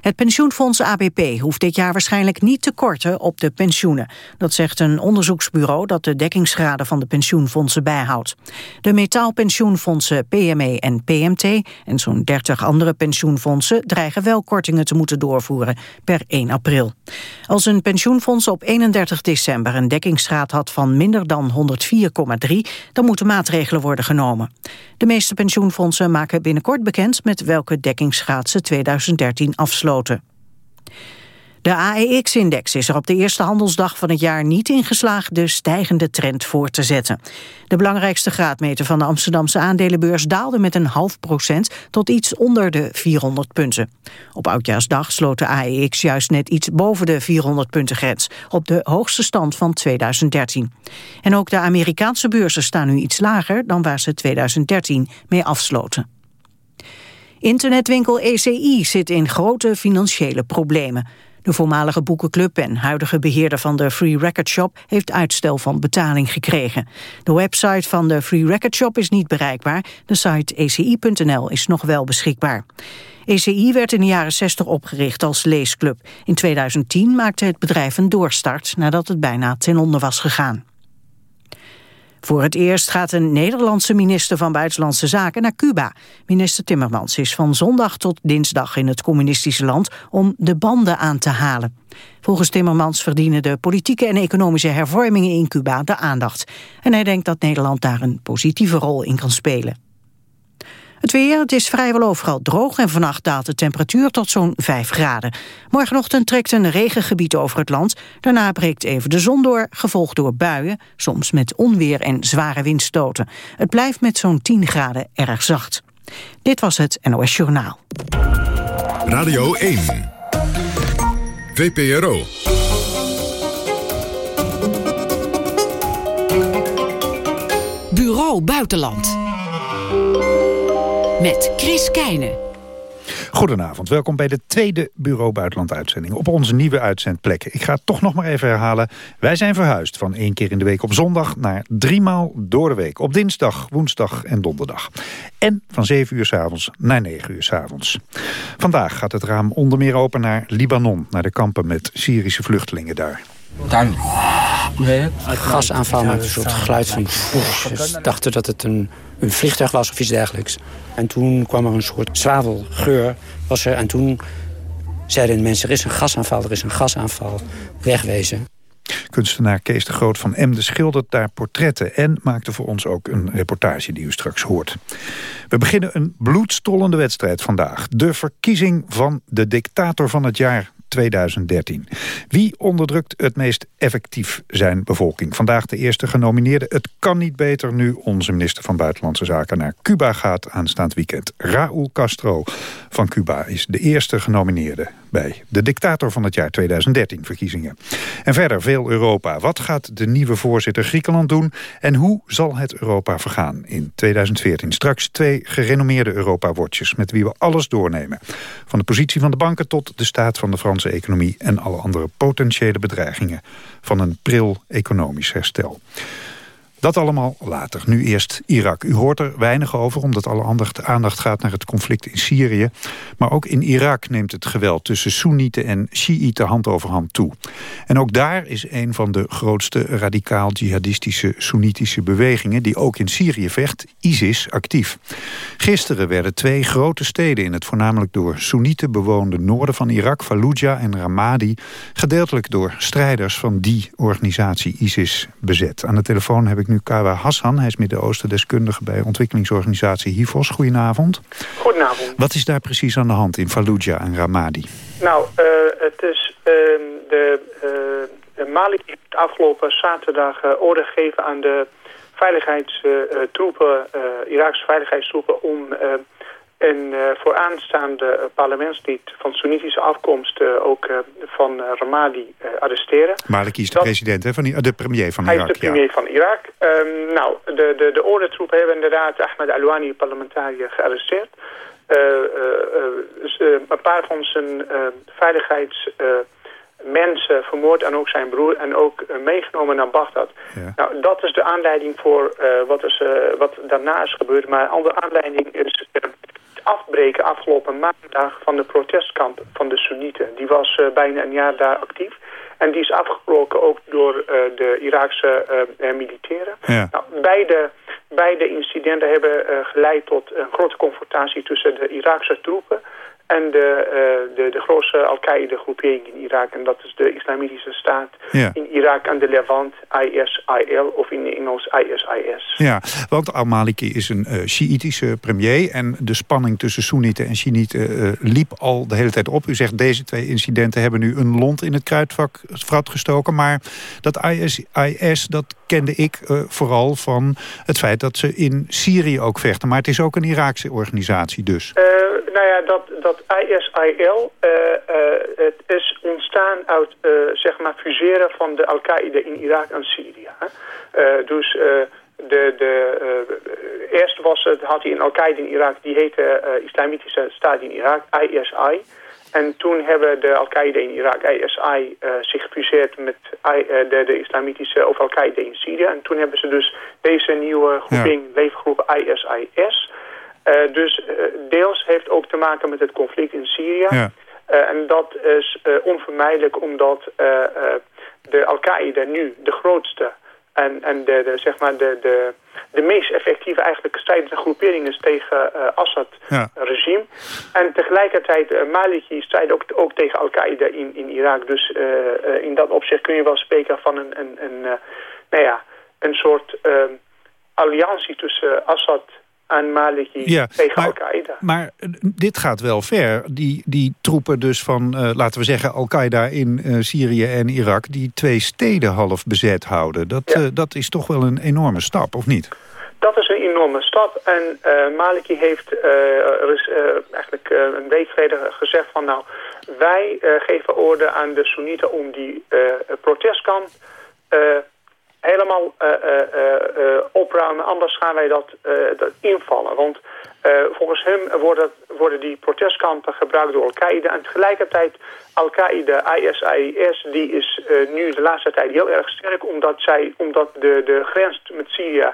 Het pensioenfonds ABP hoeft dit jaar waarschijnlijk niet te korten op de pensioenen. Dat zegt een onderzoeksbureau dat de dekkingsgraden van de pensioenfondsen bijhoudt. De metaalpensioenfondsen PME en PMT en zo'n 30 andere pensioenfondsen dreigen wel kortingen te moeten doorvoeren per 1 april. Als een pensioenfonds op 31 december een dekkingsgraad had van minder dan 104,3, dan moeten maatregelen worden genomen. De meeste pensioenfondsen maken binnenkort bekend met welke dekkingsgraad ze 2013 afsluiten. De AEX-index is er op de eerste handelsdag van het jaar niet in geslaagd de stijgende trend voor te zetten. De belangrijkste graadmeter van de Amsterdamse aandelenbeurs daalde met een half procent tot iets onder de 400 punten. Op Oudjaarsdag sloot de AEX juist net iets boven de 400 punten grens, op de hoogste stand van 2013. En ook de Amerikaanse beurzen staan nu iets lager dan waar ze 2013 mee afsloten. Internetwinkel ECI zit in grote financiële problemen. De voormalige boekenclub en huidige beheerder van de Free Record Shop heeft uitstel van betaling gekregen. De website van de Free Record Shop is niet bereikbaar. De site eci.nl is nog wel beschikbaar. ECI werd in de jaren 60 opgericht als leesclub. In 2010 maakte het bedrijf een doorstart nadat het bijna ten onder was gegaan. Voor het eerst gaat een Nederlandse minister van Buitenlandse Zaken naar Cuba. Minister Timmermans is van zondag tot dinsdag in het communistische land om de banden aan te halen. Volgens Timmermans verdienen de politieke en economische hervormingen in Cuba de aandacht. En hij denkt dat Nederland daar een positieve rol in kan spelen. Het weer, het is vrijwel overal droog en vannacht daalt de temperatuur tot zo'n 5 graden. Morgenochtend trekt een regengebied over het land. Daarna breekt even de zon door, gevolgd door buien, soms met onweer en zware windstoten. Het blijft met zo'n 10 graden erg zacht. Dit was het NOS Journaal. Radio 1. VPRO. Bureau Buitenland met Chris Keijnen. Goedenavond, welkom bij de tweede Bureau Buitenland uitzending op onze nieuwe uitzendplek. Ik ga het toch nog maar even herhalen. Wij zijn verhuisd van één keer in de week op zondag naar driemaal door de week. Op dinsdag, woensdag en donderdag. En van 7 uur s avonds naar 9 uur s avonds. Vandaag gaat het raam onder meer open naar Libanon, naar de kampen met Syrische vluchtelingen daar. Dan. Gasaanval met een soort geluid van... Ze dachten dat het een, een vliegtuig was of iets dergelijks. En toen kwam er een soort zwavelgeur. Was er, en toen zeiden de mensen, er is een gasaanval, er is een gasaanval. Wegwezen. Kunstenaar Kees de Groot van Emden schildert daar portretten... en maakte voor ons ook een reportage die u straks hoort. We beginnen een bloedstollende wedstrijd vandaag. De verkiezing van de dictator van het jaar 2013. Wie onderdrukt het meest effectief zijn bevolking? Vandaag de eerste genomineerde. Het kan niet beter nu onze minister van Buitenlandse Zaken naar Cuba gaat aanstaand weekend. Raúl Castro van Cuba is de eerste genomineerde bij de dictator van het jaar 2013 verkiezingen. En verder veel Europa. Wat gaat de nieuwe voorzitter Griekenland doen? En hoe zal het Europa vergaan in 2014? Straks twee gerenommeerde Europa-watchers met wie we alles doornemen. Van de positie van de banken tot de staat van de Franse economie... en alle andere potentiële bedreigingen van een pril economisch herstel. Dat allemaal later. Nu eerst Irak. U hoort er weinig over, omdat alle aandacht, gaat naar het conflict in Syrië. Maar ook in Irak neemt het geweld tussen Soenieten en Shiiten hand over hand toe. En ook daar is een van de grootste radicaal-jihadistische Soenitische bewegingen... die ook in Syrië vecht, ISIS, actief. Gisteren werden twee grote steden in het voornamelijk door Soenieten bewoonde noorden van Irak... Fallujah en Ramadi, gedeeltelijk door strijders van die organisatie ISIS bezet. Aan de telefoon heb ik nu Kawa Hassan. Hij is Midden-Oosten-deskundige bij ontwikkelingsorganisatie HIVOS. Goedenavond. Goedenavond. Wat is daar precies aan de hand in Fallujah en Ramadi? Nou, uh, het is uh, de, uh, Mali heeft afgelopen zaterdag uh, orde gegeven aan de veiligheidstroepen, Iraakse veiligheidstroepen, om een uh, vooraanstaande parlementslid van Soenitische afkomst uh, ook van Ramadi arresteren. Maliki is de president, hè, van de premier van Irak. Hij is de premier ja. van Irak. Um, nou, de, de, de ordentroepen hebben inderdaad Ahmed Alwani, parlementariër, gearresteerd. Een paar van zijn veiligheidsmensen vermoord en ook zijn broer en ook meegenomen naar Bagdad. Ja. Nou, dat is de aanleiding voor wat, is, wat daarna is gebeurd. Maar een andere aanleiding is afbreken afgelopen maandag van de protestkamp van de Soenieten. Die was bijna een jaar daar actief. En die is afgebroken ook door de Iraakse militairen. Ja. Nou, beide, beide incidenten hebben geleid tot een grote confrontatie tussen de Iraakse troepen en de, uh, de, de grootste Al-Qaeda-groepering in Irak. En dat is de Islamitische Staat in Irak en de Levant, ISIL, of in Engels ISIS. Ja, want al-Maliki is een uh, Sjiitische premier... en de spanning tussen Soenieten en Sjiieten uh, liep al de hele tijd op. U zegt, deze twee incidenten hebben nu een lont in het kruidvak gestoken... maar dat ISIS, dat kende ik vooral van het feit dat ze in Syrië ook vechten. Maar het is ook een Iraakse organisatie dus. nou ja, dat, dat ISIL, uh, uh, het is ontstaan uit uh, zeg maar fuseren van de Al-Qaeda in Irak en Syrië. dus de, de, eerst was het, had hij een Al-Qaeda in Irak, die heette Islamitische Staat in Irak, ISI. En toen hebben de Al-Qaeda in Irak, ISI, zich gefuseerd met de, de islamitische of Al-Qaeda in Syrië. En toen hebben ze dus deze nieuwe groeping, ja. leefgroep ISIS... Uh, dus uh, deels heeft ook te maken met het conflict in Syrië. Ja. Uh, en dat is onvermijdelijk omdat de Al-Qaeda nu de grootste en, en de, de, zeg maar de, de, de meest effectieve eigenlijk strijdende groepering is tegen Assad-regime. Ja. En tegelijkertijd Maliki strijdt ook, ook tegen Al-Qaeda in, in Irak. Dus in dat opzicht kun je wel spreken van een, een, een, nou ja, een soort alliantie tussen Assad aan Maliki ja, tegen Al-Qaeda. Maar eh, dit gaat wel ver. Die, die troepen dus van, uh, laten we zeggen, Al-Qaeda in uh, Syrië en Irak... die twee steden half bezet houden. Dat, ja. uh, dat is toch wel een enorme stap, of niet? Dat is een enorme stap. En Maliki heeft is, eigenlijk een week geleden gezegd van... nou, wij geven orde aan de Soenieten om die protestkamp helemaal uh, uh, opruimen. Anders gaan wij dat, dat invallen. Want volgens hem worden, worden die protestkampen gebruikt door Al-Qaeda. En tegelijkertijd Al-Qaeda, ISIS, die is nu de laatste tijd heel erg sterk. Omdat, zij, omdat de, de grens met Syrië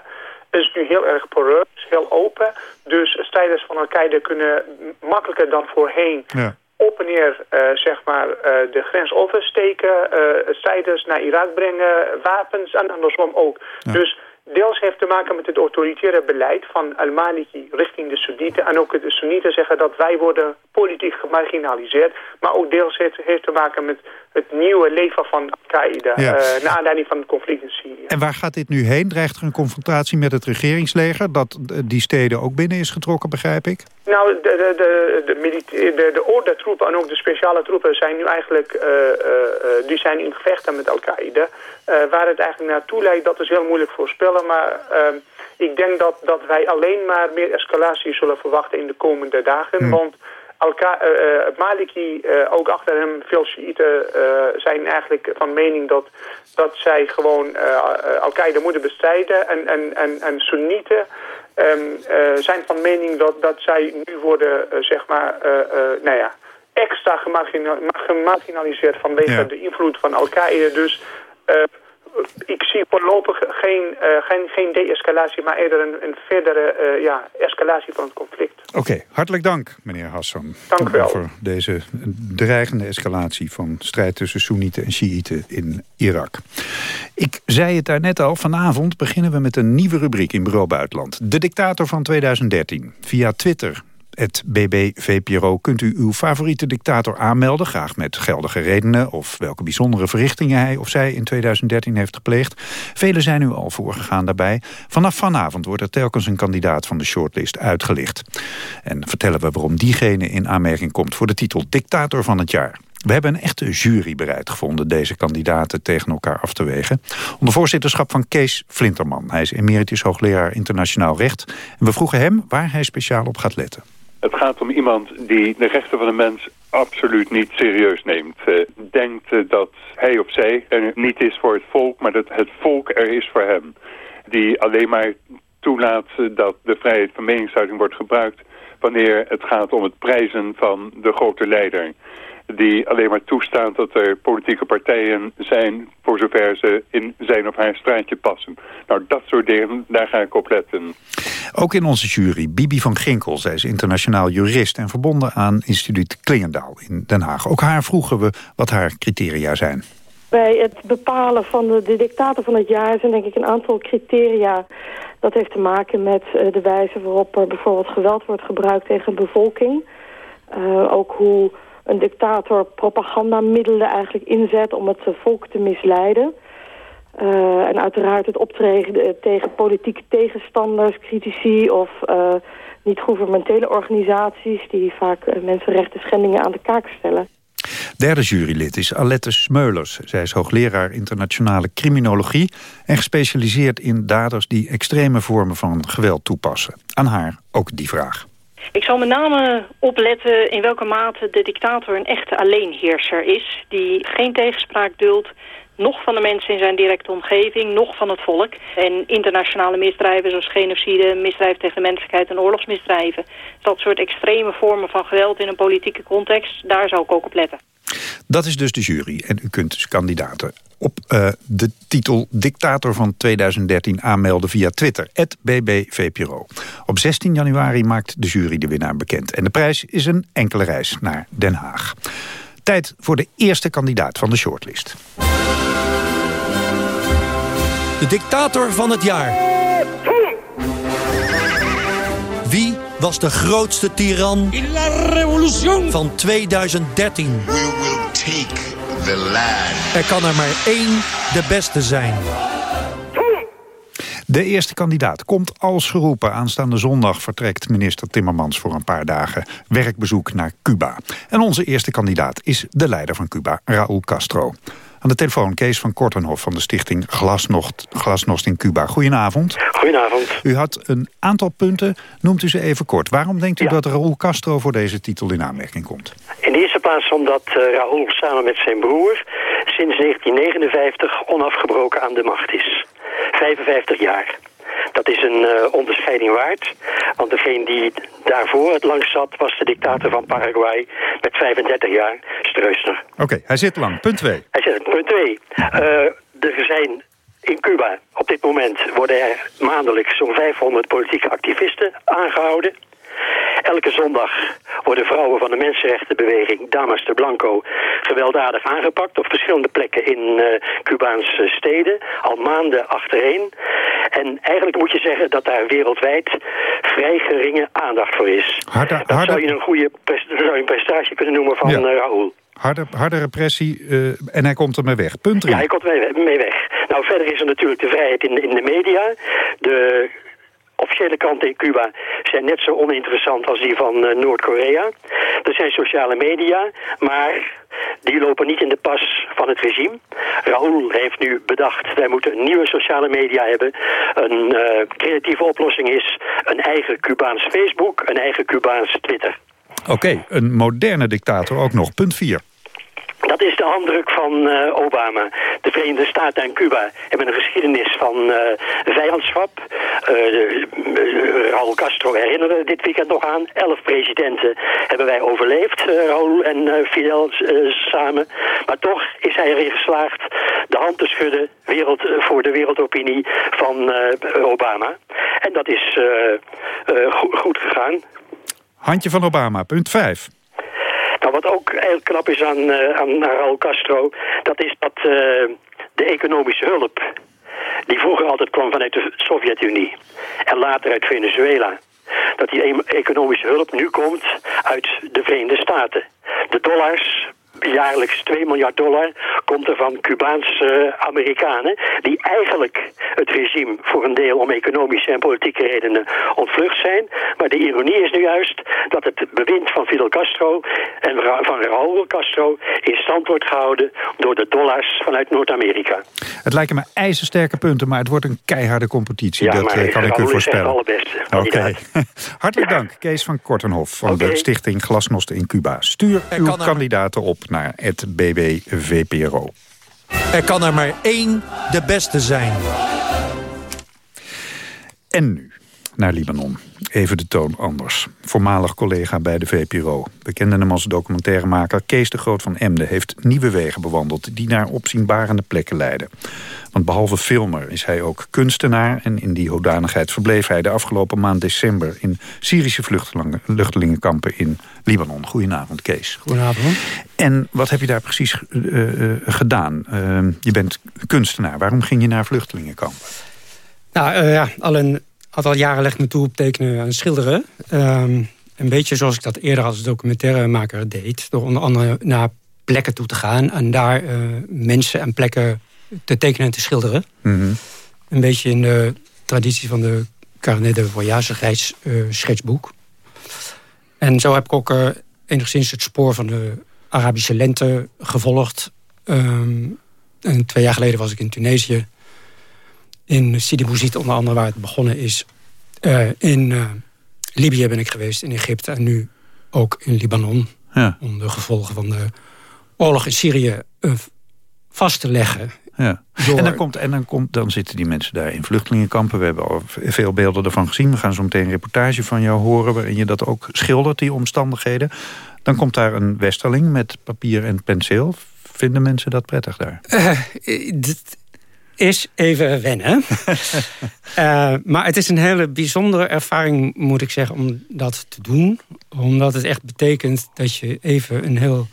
is nu heel erg poreus, heel open. Dus strijders van Al-Qaeda kunnen makkelijker dan voorheen... Ja op en neer uh, zeg maar, uh, de grens oversteken, uh, strijders naar Irak brengen, wapens en andersom ook. Ja. Dus deels heeft te maken met het autoritaire beleid van al-Maliki richting de Soenieten. En ook de Soenieten zeggen dat wij worden politiek gemarginaliseerd. Maar ook deels heeft, heeft te maken met het nieuwe leven van Al-Qaeda. Ja. Uh, naar aanleiding van het conflict in Syrië. En waar gaat dit nu heen? Dreigt er een confrontatie met het regeringsleger? Dat die steden ook binnen is getrokken, begrijp ik? Nou, de, de, de, de, de, ordentroepen en ook de speciale troepen zijn nu eigenlijk... Uh, uh, die zijn in gevechten met Al-Qaeda. waar het eigenlijk naartoe leidt, dat is heel moeilijk voorspellen. Maar ik denk dat, dat wij alleen maar meer escalatie zullen verwachten in de komende dagen. Hmm. Want Maliki, uh, ook achter hem, veel Shiiten zijn eigenlijk van mening dat, dat zij gewoon Al-Qaeda moeten bestrijden. En, en, en, en Soenieten um, zijn van mening dat, dat zij nu worden, zeg maar, nou ja, extra gemarginaliseerd vanwege ja. de invloed van Al-Qaeda. Dus ik zie voorlopig geen, uh, geen, geen de-escalatie, maar eerder een, een verdere uh, ja, escalatie van het conflict. Oké, okay, hartelijk dank meneer Hassan. Dank u wel. Voor deze dreigende escalatie van strijd tussen Soenieten en Shiiten in Irak. Ik zei het daar net al, vanavond beginnen we met een nieuwe rubriek in Bureau Buitenland. De dictator van 2013. Via Twitter BBVPRO kunt u uw favoriete dictator aanmelden... graag met geldige redenen of welke bijzondere verrichtingen hij of zij in 2013 heeft gepleegd. Velen zijn u al voorgegaan daarbij. Vanaf vanavond wordt er telkens een kandidaat van de shortlist uitgelicht. En vertellen we waarom diegene in aanmerking komt voor de titel Dictator van het jaar. We hebben een echte jury bereid gevonden deze kandidaten tegen elkaar af te wegen. Onder voorzitterschap van Kees Flinterman. Hij is emeritus hoogleraar internationaal recht. En we vroegen hem waar hij speciaal op gaat letten. Het gaat om iemand die de rechten van de mens absoluut niet serieus neemt. Uh, denkt uh, dat hij of zij er niet is voor het volk, maar dat het volk er is voor hem. Die alleen maar toelaat uh, dat de vrijheid van meningsuiting wordt gebruikt wanneer het gaat om het prijzen van de grote leider. Die alleen maar toestaan dat er politieke partijen zijn voor zover ze in zijn of haar straatje passen. Nou, dat soort dingen, daar ga ik op letten. Ook in onze jury, Bibi van Ginkel. Zij is internationaal jurist en verbonden aan instituut Klingendaal in Den Haag. Ook haar vroegen we wat haar criteria zijn. Bij het bepalen van de, de dictator van het jaar zijn denk ik een aantal criteria. Dat heeft te maken met uh, de wijze waarop er bijvoorbeeld geweld wordt gebruikt tegen een bevolking. Uh, ook hoe een dictator propagandamiddelen eigenlijk inzet om het volk te misleiden. Uh, en uiteraard het optreden tegen politieke tegenstanders, critici of niet-governementele organisaties die vaak mensenrechten schendingen aan de kaak stellen. Derde jurylid is Alette Smeulers. Zij is hoogleraar internationale criminologie... en gespecialiseerd in daders die extreme vormen van geweld toepassen. Aan haar ook die vraag. Ik zal met name opletten in welke mate de dictator een echte alleenheerser is... die geen tegenspraak duldt, nog van de mensen in zijn directe omgeving, nog van het volk. En internationale misdrijven zoals genocide, misdrijven tegen de menselijkheid en oorlogsmisdrijven. Dat soort extreme vormen van geweld in een politieke context, daar zou ik ook op letten. Dat is dus de jury en u kunt dus kandidaten op uh, de titel Dictator van 2013 aanmelden via Twitter, @bbvpro. Op 16 januari maakt de jury de winnaar bekend. En de prijs is een enkele reis naar Den Haag. Tijd voor de eerste kandidaat van de shortlist. De dictator van het jaar. Wie was de grootste tiran van 2013? We will take the land. Er kan er maar één de beste zijn. De eerste kandidaat komt als geroepen. Aanstaande zondag vertrekt minister Timmermans voor een paar dagen werkbezoek naar Cuba. En onze eerste kandidaat is de leider van Cuba, Raúl Castro. Aan de telefoon Kees van Kortenhof van de stichting Glasnost, Glasnost in Cuba. Goedenavond. Goedenavond. U had een aantal punten, noemt u ze even kort. Waarom denkt u dat Raúl Castro voor deze titel in aanmerking komt? In de eerste plaats omdat uh, Raúl samen met zijn broer sinds 1959 onafgebroken aan de macht is. 55 jaar. Dat is een uh, onderscheiding waard. Want degene die daarvoor het langst zat... was de dictator van Paraguay met 35 jaar, Streusner. Oké, hij zit lang. Punt 2. Hij zit punt 2. Uh, er zijn in Cuba op dit moment worden er maandelijks zo'n 500 politieke activisten aangehouden. Elke zondag worden vrouwen van de mensenrechtenbeweging Damas de Blanco gewelddadig aangepakt op verschillende plekken in uh, Cubaanse steden, al maanden achtereen. En eigenlijk moet je zeggen dat daar wereldwijd vrij geringe aandacht voor is. Harde, dat zou je een goede zou je een prestatie kunnen noemen van ja. uh, Raoul. Harde, harde repressie uh, en hij komt ermee weg. Punt 3. Ja, hij komt ermee weg. Nou, verder is er natuurlijk de vrijheid in, in de media. De officiële kranten in Cuba zijn net zo oninteressant als die van uh, Noord-Korea. Er zijn sociale media, maar die lopen niet in de pas van het regime. Raúl heeft nu bedacht, wij moeten nieuwe sociale media hebben. Een uh, creatieve oplossing is een eigen Cubaans Facebook, een eigen Cubaans Twitter. Oké, een moderne dictator ook nog. Punt 4. Dat is de handdruk van uh, Obama. De Verenigde Staten en Cuba hebben een geschiedenis van uh, vijandschap. Uh, Raúl Castro herinneren dit weekend nog aan. Elf presidenten hebben wij overleefd, Raúl en Fidel samen. Maar toch is hij erin geslaagd de hand te schudden wereld, voor de wereldopinie van Obama. En dat is go goed gegaan. Handje van Obama, punt 5. Wat ook heel knap is aan, uh, aan Raúl Castro... dat is dat uh, de economische hulp... die vroeger altijd kwam vanuit de Sovjet-Unie... en later uit Venezuela... dat die economische hulp nu komt uit de Verenigde Staten. De dollars jaarlijks 2 miljard dollar komt er van Cubaanse Amerikanen... die eigenlijk het regime voor een deel om economische en politieke redenen ontvlucht zijn. Maar de ironie is nu juist dat het bewind van Fidel Castro en van Raúl Castro in stand wordt gehouden door de dollars vanuit Noord-Amerika. Het lijken me ijzersterke punten, maar het wordt een keiharde competitie. Ja, dat maar kan ik u voorspellen. Oké. Okay. Hartelijk dank, Kees van Kortenhof van okay. de stichting Glasnost in Cuba. Stuur uw kandidaten op naar het BBVPRO. Er kan er maar één de beste zijn. En nu. naar Libanon. Even de toon anders. Voormalig collega bij de VPRO. We kenden hem als documentairemaker. Kees de Groot van Emden heeft nieuwe wegen bewandeld... die naar opzienbarende plekken leiden. Want behalve filmer is hij ook kunstenaar... en in die hoedanigheid verbleef hij de afgelopen maand december... in Syrische vluchtelingenkampen in Libanon. Goedenavond, Kees. Goedenavond. En wat heb je daar precies uh, uh, gedaan? Uh, je bent kunstenaar. Waarom ging je naar vluchtelingenkampen? Nou ja, al een aantal jaren leg ik me toe op tekenen en schilderen. Um, een beetje zoals ik dat eerder als documentairemaker deed. Door onder andere naar plekken toe te gaan... en daar mensen en plekken te tekenen en te schilderen. Mm -hmm. Een beetje in de traditie van de Carnet de Voyage reis schetsboek. En zo heb ik ook enigszins het spoor van de Arabische lente gevolgd. Um, en twee jaar geleden was ik in Tunesië. In Sidi Bouzid onder andere waar het begonnen is. Uh, in uh, Libië ben ik geweest, in Egypte en nu ook in Libanon. Ja. Om de gevolgen van de oorlog in Syrië uh, vast te leggen. Ja. Door... En, dan komt, en dan, komt, dan zitten die mensen daar in vluchtelingenkampen. We hebben al veel beelden ervan gezien. We gaan zo meteen een reportage van jou horen... waarin je dat ook schildert, die omstandigheden. Dan komt daar een westerling met papier en penseel. Vinden mensen dat prettig daar? Uh, dit is even wennen. uh, maar het is een hele bijzondere ervaring, moet ik zeggen, om dat te doen. Omdat het echt betekent dat je even een heel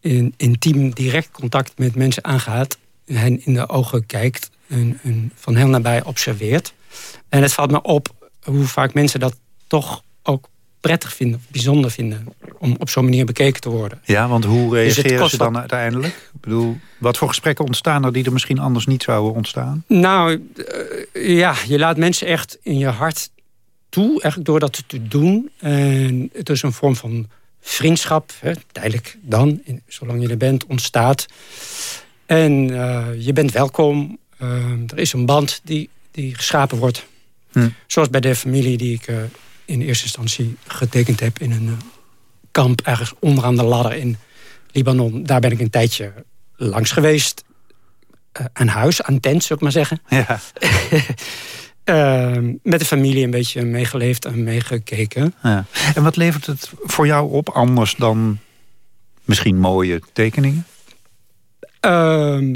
in, intiem, direct contact met mensen aangaat. Hen in de ogen kijkt en, en van heel nabij observeert. En het valt me op hoe vaak mensen dat toch ook prettig vinden, bijzonder vinden... om op zo'n manier bekeken te worden. Ja, want hoe dus reageren dus ze dan uiteindelijk? Ik bedoel, wat voor gesprekken ontstaan er die er misschien anders niet zouden ontstaan? Nou, uh, ja, je laat mensen echt in je hart toe, eigenlijk door dat te doen. En het is een vorm van vriendschap, hè, tijdelijk dan, in, zolang je er bent, ontstaat. En uh, je bent welkom. Uh, er is een band die, die geschapen wordt. Hm. Zoals bij de familie die ik in eerste instantie getekend heb in een eh, kamp ergens onderaan de ladder in Libanon. Daar ben ik een tijdje langs geweest. Uh, aan huis, aan tent, zou ik maar zeggen. Ja. uh, met de familie een beetje meegeleefd en meegekeken. Ja. En wat levert het voor jou op anders dan misschien mooie tekeningen? Uh,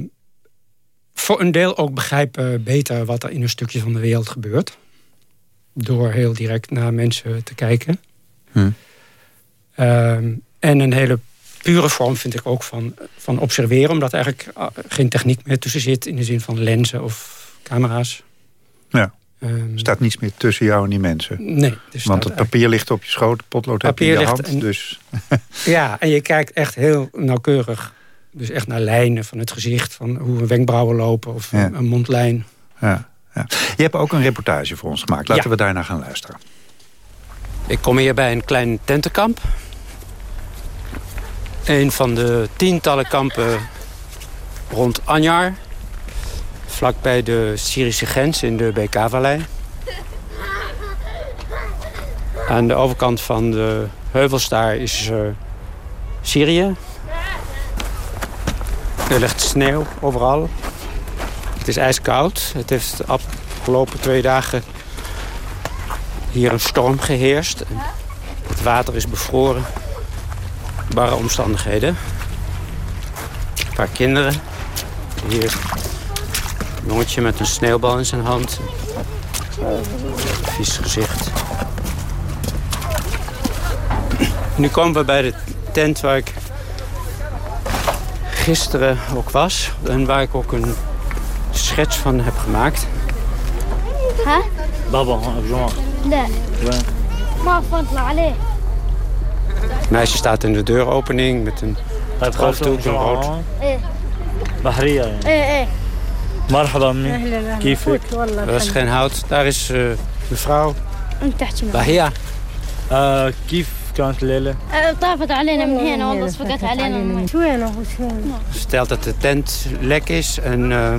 voor een deel ook begrijpen beter wat er in een stukje van de wereld gebeurt door heel direct naar mensen te kijken. Hm. Ehm, en een hele pure vorm vind ik ook van, van observeren... omdat er eigenlijk ah, geen techniek meer tussen zit... in de zin van lenzen of camera's. Ja. Um, er staat niets meer tussen jou en die mensen. Nee. Want het papier ligt op je schoot, potlood heb je in je hand. En, dus. ja, en je kijkt echt heel nauwkeurig. Dus echt naar lijnen van het gezicht. Van hoe wenkbrauwen lopen of een mondlijn. Ja. Je hebt ook een reportage voor ons gemaakt. Laten we daarna gaan luisteren. Ik kom hier bij een klein tentenkamp. Een van de tientallen kampen rond Anjar. Vlakbij de Syrische grens in de BK-vallei. Aan de overkant van de heuvels daar is uh, Syrië. Er ligt sneeuw overal. Het is ijskoud. Het heeft de afgelopen twee dagen hier een storm geheerst. Het water is bevroren. Barre omstandigheden. Een paar kinderen. Hier een jongetje met een sneeuwbal in zijn hand. Vies gezicht. Nu komen we bij de tent waar ik gisteren ook was. En waar ik ook een schets van heb gemaakt. Huh? Baba, Nee. Maar van Het meisje staat in de deuropening met een hoofddoek en rood. Bahria. Eh, eh. Marhaba, kiefik. Dat is geen hout. Daar is uh, mevrouw. Bahia. كيف كانت الليلة؟ طافت علينا من هنا والله صفقت علينا شوينا Stelt dat de tent lek is en uh,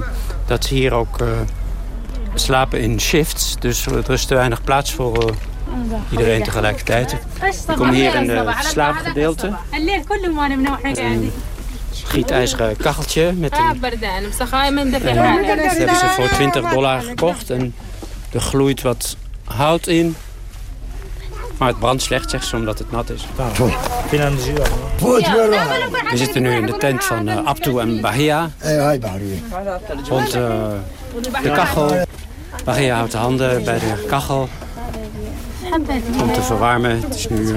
dat ze hier ook uh, slapen in shifts. Dus er is te weinig plaats voor uh, iedereen tegelijkertijd. Ik kom hier in het slaapgedeelte. Een gietijzeren kacheltje met een... En dat hebben ze voor 20 dollar gekocht. En er gloeit wat hout in. Maar het brandt slecht, zegt ze, omdat het nat is. We zitten nu in de tent van uh, Abtu en Bahia. Rond uh, de kachel. Bahia houdt de handen bij de kachel. Om te verwarmen. Het is nu uh,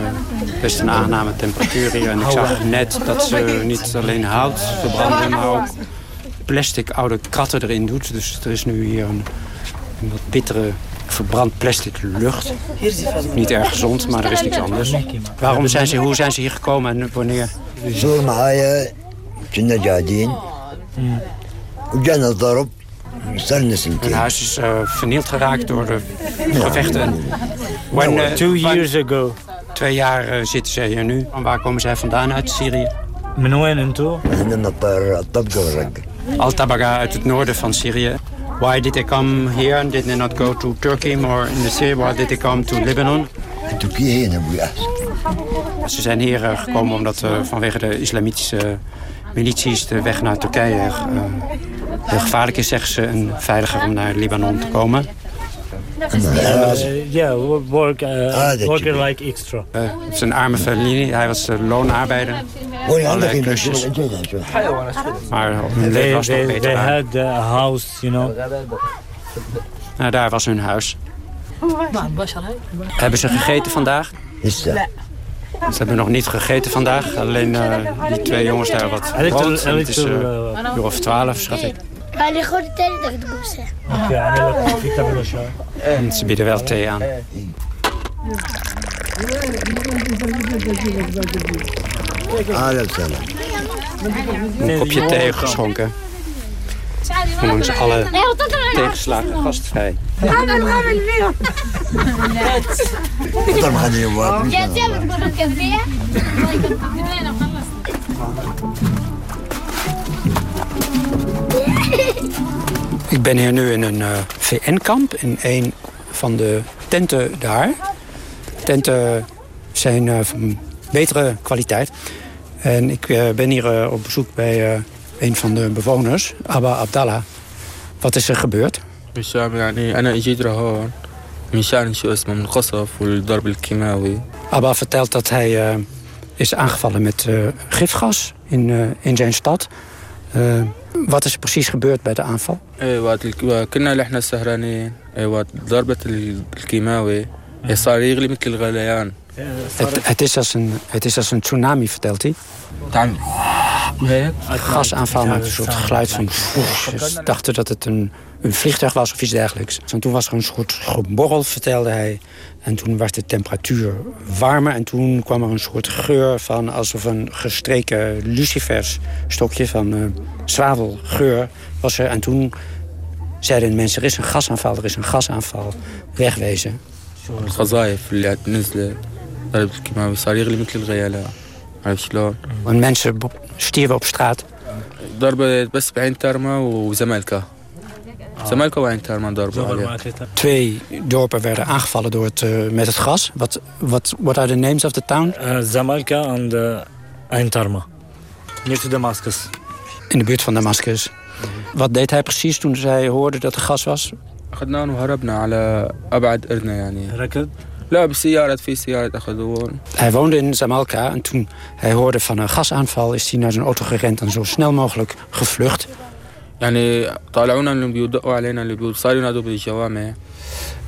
best een aangename temperatuur hier. En ik zag net dat ze niet alleen hout verbranden, maar ook plastic oude kratten erin doet. Dus er is nu hier een, een wat bittere verbrand plastic lucht. Niet erg gezond, maar er is niks anders. Waarom zijn ze, hoe zijn ze hier gekomen en wanneer? Zormhaaien, huis is eh, vernield geraakt door de gevechten. When, eh, two years ago. Twee jaar zitten ze hier nu. En waar komen zij vandaan uit Syrië? En Al-Tabaga uit het noorden van Syrië. Why did they come here and did they not go to Turkey more in the Syria? Why did they come to Lebanon? Ze zijn hier uh, gekomen omdat uh, vanwege de islamitische milities de weg naar Turkije uh, heel gevaarlijk is, zeggen ze, en veiliger om naar Libanon te komen. Ja, work, worker like extra. het is een arme familie, hij was loonarbeider. Allerlei klusjes. Maar hun leven was nog beter They had a house, you know. Nou, daar was hun huis. Hebben ze gegeten vandaag? Ze hebben nog niet gegeten vandaag. Alleen uh, die twee jongens daar wat brood. En het is uh, uur of twaalf, schat ik. En ze bieden wel thee aan. Een kopje thee geschonken. Ondanks alle tegenslagen gastvrij. Ik ben hier nu in een uh, VN-kamp in een van de tenten daar. Tenten zijn uh, van betere kwaliteit. En ik uh, ben hier op bezoek bij een van de bewoners, Abba Abdallah. Wat is er gebeurd? Abba vertelt dat hij is aangevallen met gifgas in, in zijn stad. Uh, wat is er precies gebeurd bij de aanval? Het, het, is als een, het is als een tsunami, vertelt hij. Gasaanval met een soort geluid van... Ze dachten dat het een, een vliegtuig was of iets dergelijks. En toen was er een soort geborrel, vertelde hij. En toen werd de temperatuur warmer. En toen kwam er een soort geur van alsof een gestreken lucifersstokje van uh, zwavelgeur was er. En toen zeiden de mensen, er is een gasaanval, er is een gasaanval. Wegwezen. En mensen stierven op straat. Twee dorpen werden aangevallen door het, uh, met het gas. Wat what, what are the names of the town? Uh, Zamalka en uh, Eintarma. Near to Damascus. In de buurt van Damascus. Mm -hmm. Wat deed hij precies toen zij hoorde dat er gas was? Hij woonde in Zamalka en toen hij hoorde van een gasaanval... is hij naar zijn auto gerend en zo snel mogelijk gevlucht.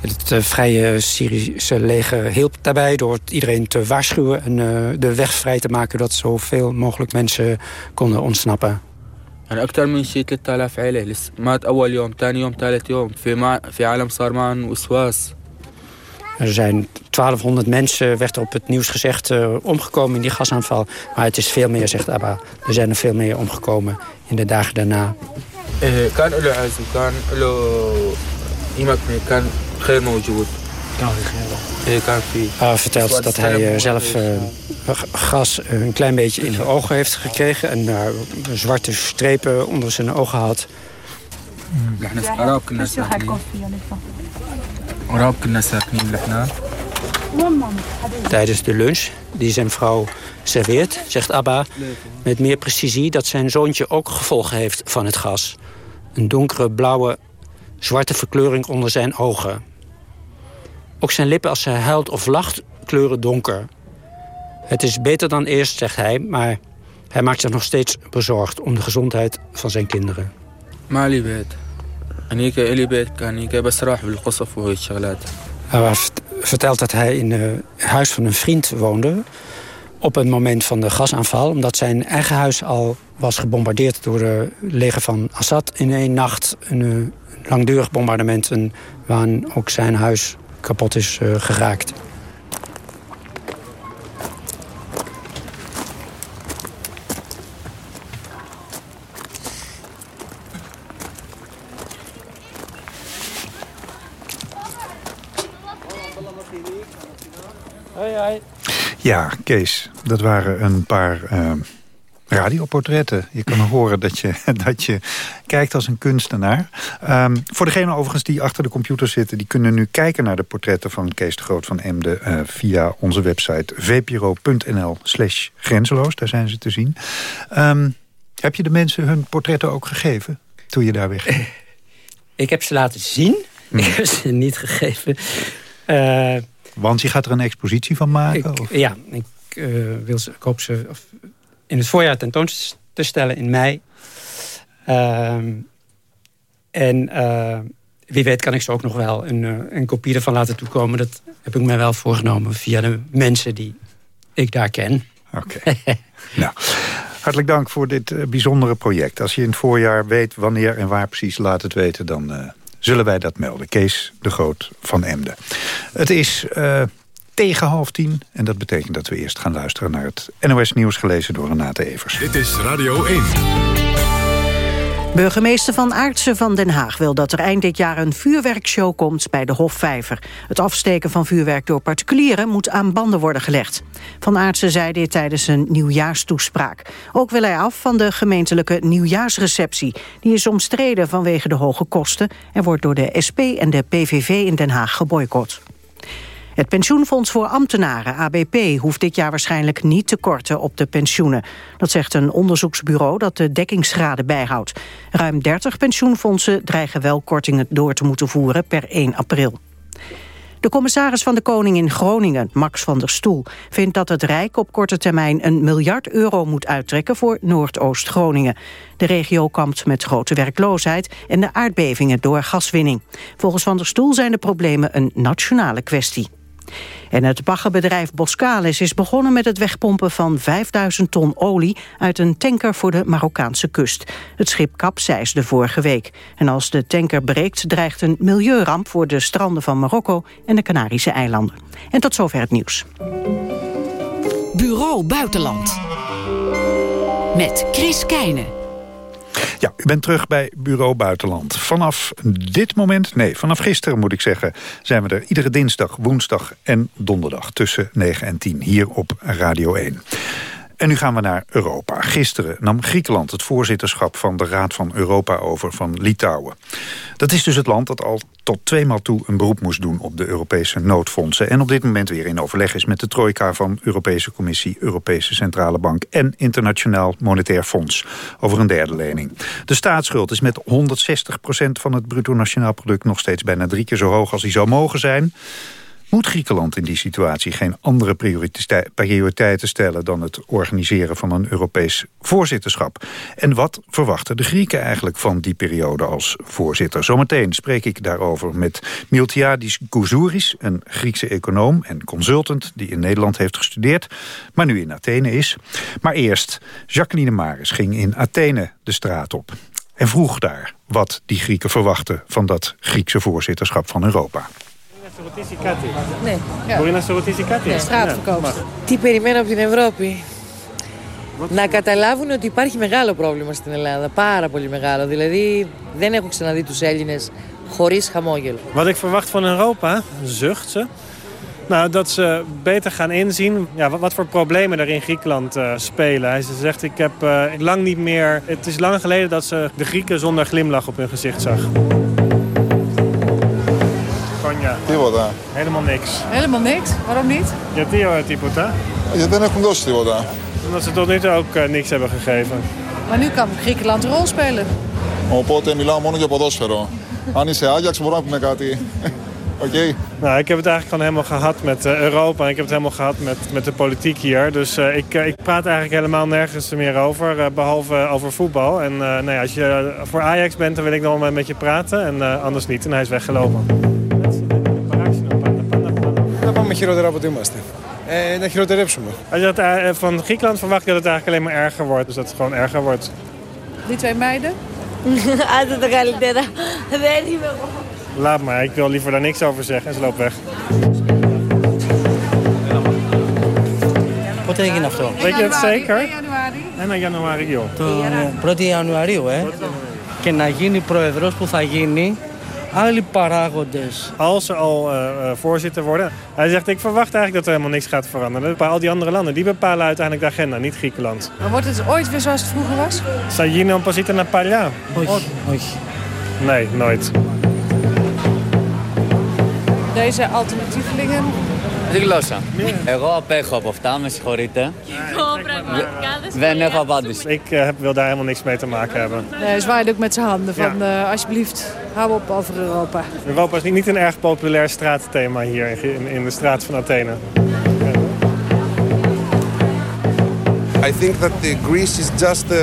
Het uh, vrije Syrische leger hielp daarbij door iedereen te waarschuwen... en uh, de weg vrij te maken dat zoveel mogelijk mensen konden ontsnappen. يعني أكثر من شي 3000 عائلة مات أول يوم ثاني يوم ثالث يوم في مع... في عالم صار معهم وسواس Er zijn 1200 mensen, werd er op het nieuws gezegd, uh, omgekomen in die gasaanval. Maar het is veel meer, zegt Abba. Er zijn er veel meer omgekomen in de dagen daarna. كان له عزم كان له يمكن كان خير موجود Abba vertelt dat hij uh, zelf uh, gas een klein beetje in de ogen heeft gekregen... en uh, zwarte strepen onder zijn ogen had. Tijdens de lunch die zijn vrouw serveert, zegt Abba met meer precisie dat zijn zoontje ook gevolgen heeft van het gas. Een donkere, blauwe, zwarte verkleuring onder zijn ogen. Ook zijn lippen als hij huilt of lacht kleuren donker. Het is beter dan eerst, zegt hij, maar hij maakt zich nog steeds bezorgd om de gezondheid van zijn kinderen. Hij vertelt dat hij in het huis van een vriend woonde op het moment van de gasaanval. Omdat zijn eigen huis al was gebombardeerd door het leger van Assad in één nacht. Een langdurig bombardement waarin ook zijn huis kapot is uh, Ja, Kees, dat waren een paar uh, radioportretten. Je kan horen dat je, dat je kijkt als een kunstenaar. Um, voor degenen overigens die achter de computer zitten... die kunnen nu kijken naar de portretten van Kees de Groot van Emden... Uh, via onze website vpro.nl slash grenzeloos. Daar zijn ze te zien. Um, heb je de mensen hun portretten ook gegeven toen je daar wegging? Ik heb ze laten zien. Hmm. Ik heb ze niet gegeven. Uh, want je gaat er een expositie van maken? Ik, ja, ik, uh, wil ze, ik hoop ze in het voorjaar tentoon te stellen in mei. Uh, en uh, wie weet kan ik ze ook nog wel een, uh, een kopie ervan laten toekomen. Dat heb ik mij wel voorgenomen via de mensen die ik daar ken. Oké. nou, hartelijk dank voor dit bijzondere project. Als je in het voorjaar weet wanneer en waar precies, laat het weten. Dan zullen wij dat melden. Kees de Groot van Emden. Het is uh, tegen half tien en dat betekent dat we eerst gaan luisteren naar het NOS Nieuws gelezen door Renate Evers. Dit is Radio 1. Burgemeester Van Aartsen van Den Haag wil dat er eind dit jaar een vuurwerkshow komt bij de Hofvijver. Het afsteken van vuurwerk door particulieren moet aan banden worden gelegd. Van Aartsen zei dit tijdens een nieuwjaarstoespraak. Ook wil hij af van de gemeentelijke nieuwjaarsreceptie. Die is omstreden vanwege de hoge kosten en wordt door de SP en de PVV in Den Haag geboycott. Het pensioenfonds voor ambtenaren, ABP, hoeft dit jaar waarschijnlijk niet te korten op de pensioenen. Dat zegt een onderzoeksbureau dat de dekkingsgraden bijhoudt. Ruim 30 pensioenfondsen dreigen wel kortingen door te moeten voeren per 1 april. De commissaris van de Koning in Groningen, Max van der Stoel... vindt dat het Rijk op korte termijn een miljard euro moet uittrekken... voor Noordoost-Groningen. De regio kampt met grote werkloosheid en de aardbevingen door gaswinning. Volgens van der Stoel zijn de problemen een nationale kwestie. En het baggerbedrijf Boskalis is begonnen met het wegpompen van 5000 ton olie uit een tanker voor de Marokkaanse kust. Het schip kapseisde vorige week. En als de tanker breekt dreigt een milieuramp voor de stranden van Marokko en de Canarische eilanden. En tot zover het nieuws. Bureau Buitenland. Met Chris Keijnen. Ja, u bent terug bij Bureau Buitenland. Vanaf dit moment, nee, vanaf gisteren moet ik zeggen... zijn we er iedere dinsdag, woensdag en donderdag tussen 9 en 10 hier op Radio 1. En nu gaan we naar Europa. Gisteren nam Griekenland het voorzitterschap van de Raad van Europa over van Litouwen. Dat is dus het land dat al tot tweemaal toe een beroep moest doen op de Europese noodfondsen. En op dit moment weer in overleg is met de trojka van Europese Commissie, Europese Centrale Bank en Internationaal Monetair Fonds over een derde lening. De staatsschuld is met 160% van het bruto nationaal product nog steeds bijna drie keer zo hoog als die zou mogen zijn. Moet Griekenland in die situatie geen andere prioriteiten stellen... dan het organiseren van een Europees voorzitterschap? En wat verwachten de Grieken eigenlijk van die periode als voorzitter? Zometeen spreek ik daarover met Miltiadis Kouzouris... een Griekse econoom en consultant die in Nederland heeft gestudeerd... maar nu in Athene is. Maar eerst, Jacqueline Maris ging in Athene de straat op... en vroeg daar wat die Grieken verwachten van dat Griekse voorzitterschap van Europa σε ρωτήσει κάτι. Ναι. Μπορεί να σε ρωτήσει κάτι. Ναι, στράτο ναι. Τι περιμένω από την Ευρώπη. Να καταλάβουν ότι υπάρχει μεγάλο πρόβλημα στην Ελλάδα. Πάρα πολύ μεγάλο. Δηλαδή δεν έχω ξαναδεί τους Έλληνες χωρίς χαμόγελο. Wat ik verwacht van Europa, zucht ze. Nou, dat ze beter gaan inzien ja, wat, wat voor problemen er in Griekenland uh, spelen. Hij zegt, ik heb uh, lang niet meer... Het is lang geleden dat ze de Grieken zonder glimlach op hun gezicht zag. Τίποτα. Helemaal niks. Helemaal niks? Waarom niet? Γιατί τίποτα? Γιατί δεν έχουν δώσει τίποτα. Omdat ze tot nu toe ook uh, niks hebben gegeven. Maar nu kan Griekenland een rol spelen. Οπότε μιλάω μόνο για ποδόσφαιρο. Αν είσαι Άγιαξ μπορούμε να πούμε κάτι. Oké. Nou, ik heb het eigenlijk gewoon helemaal gehad met uh, Europa. En ik heb het helemaal gehad met, met de politiek hier. Dus uh, ik, ik praat eigenlijk helemaal nergens meer over. behalve over voetbal. En nou ja, als je voor Ajax bent, dan wil ik nog wel met je praten. En anders niet. En hij is weggelopen. Να πάμε χειρότερα από ό,τι είμαστε. Ε, να χειροτερέψουμε. Als je dat, van Griekenland verwacht je dat het eigenlijk alleen maar erger wordt. Dus dat het gewoon erger wordt. Die twee meiden? Altijd de καλύτερα. Δεν είμαι Laat maar, ik wil liever daar niks over zeggen. En ze loopt weg. Πότε έγινε αυτό? Weet je het zeker? 1 januari. 1 Januario. Το 1η Ιανουαρίου, ε. Και να γίνει προεδρός που θα γίνει άλλοι παράγοντες. Als ze al uh, voorzitter worden. Hij zegt, ik verwacht eigenlijk dat er helemaal niks gaat veranderen. Al die andere landen, die bepalen uiteindelijk de agenda, niet Griekenland. Maar wordt het ooit weer zoals het vroeger was? Θα γίνει όπως ήταν παλιά. Όχι, όχι. Nee, nooit. Deze alternatievelingen. Τι γλώσσα. Εγώ απέχω από αυτά, με συγχωρείτε. Δεν έχω απάντηση. Ik uh, wil daar helemaal niks mee te maken hebben. Nee, hij zwaait ook met zijn handen van uh, alsjeblieft, hou op over Europa. Europa is niet, niet een erg populair straatthema hier in, in de straat van Athene. I think that the Greece is just, uh,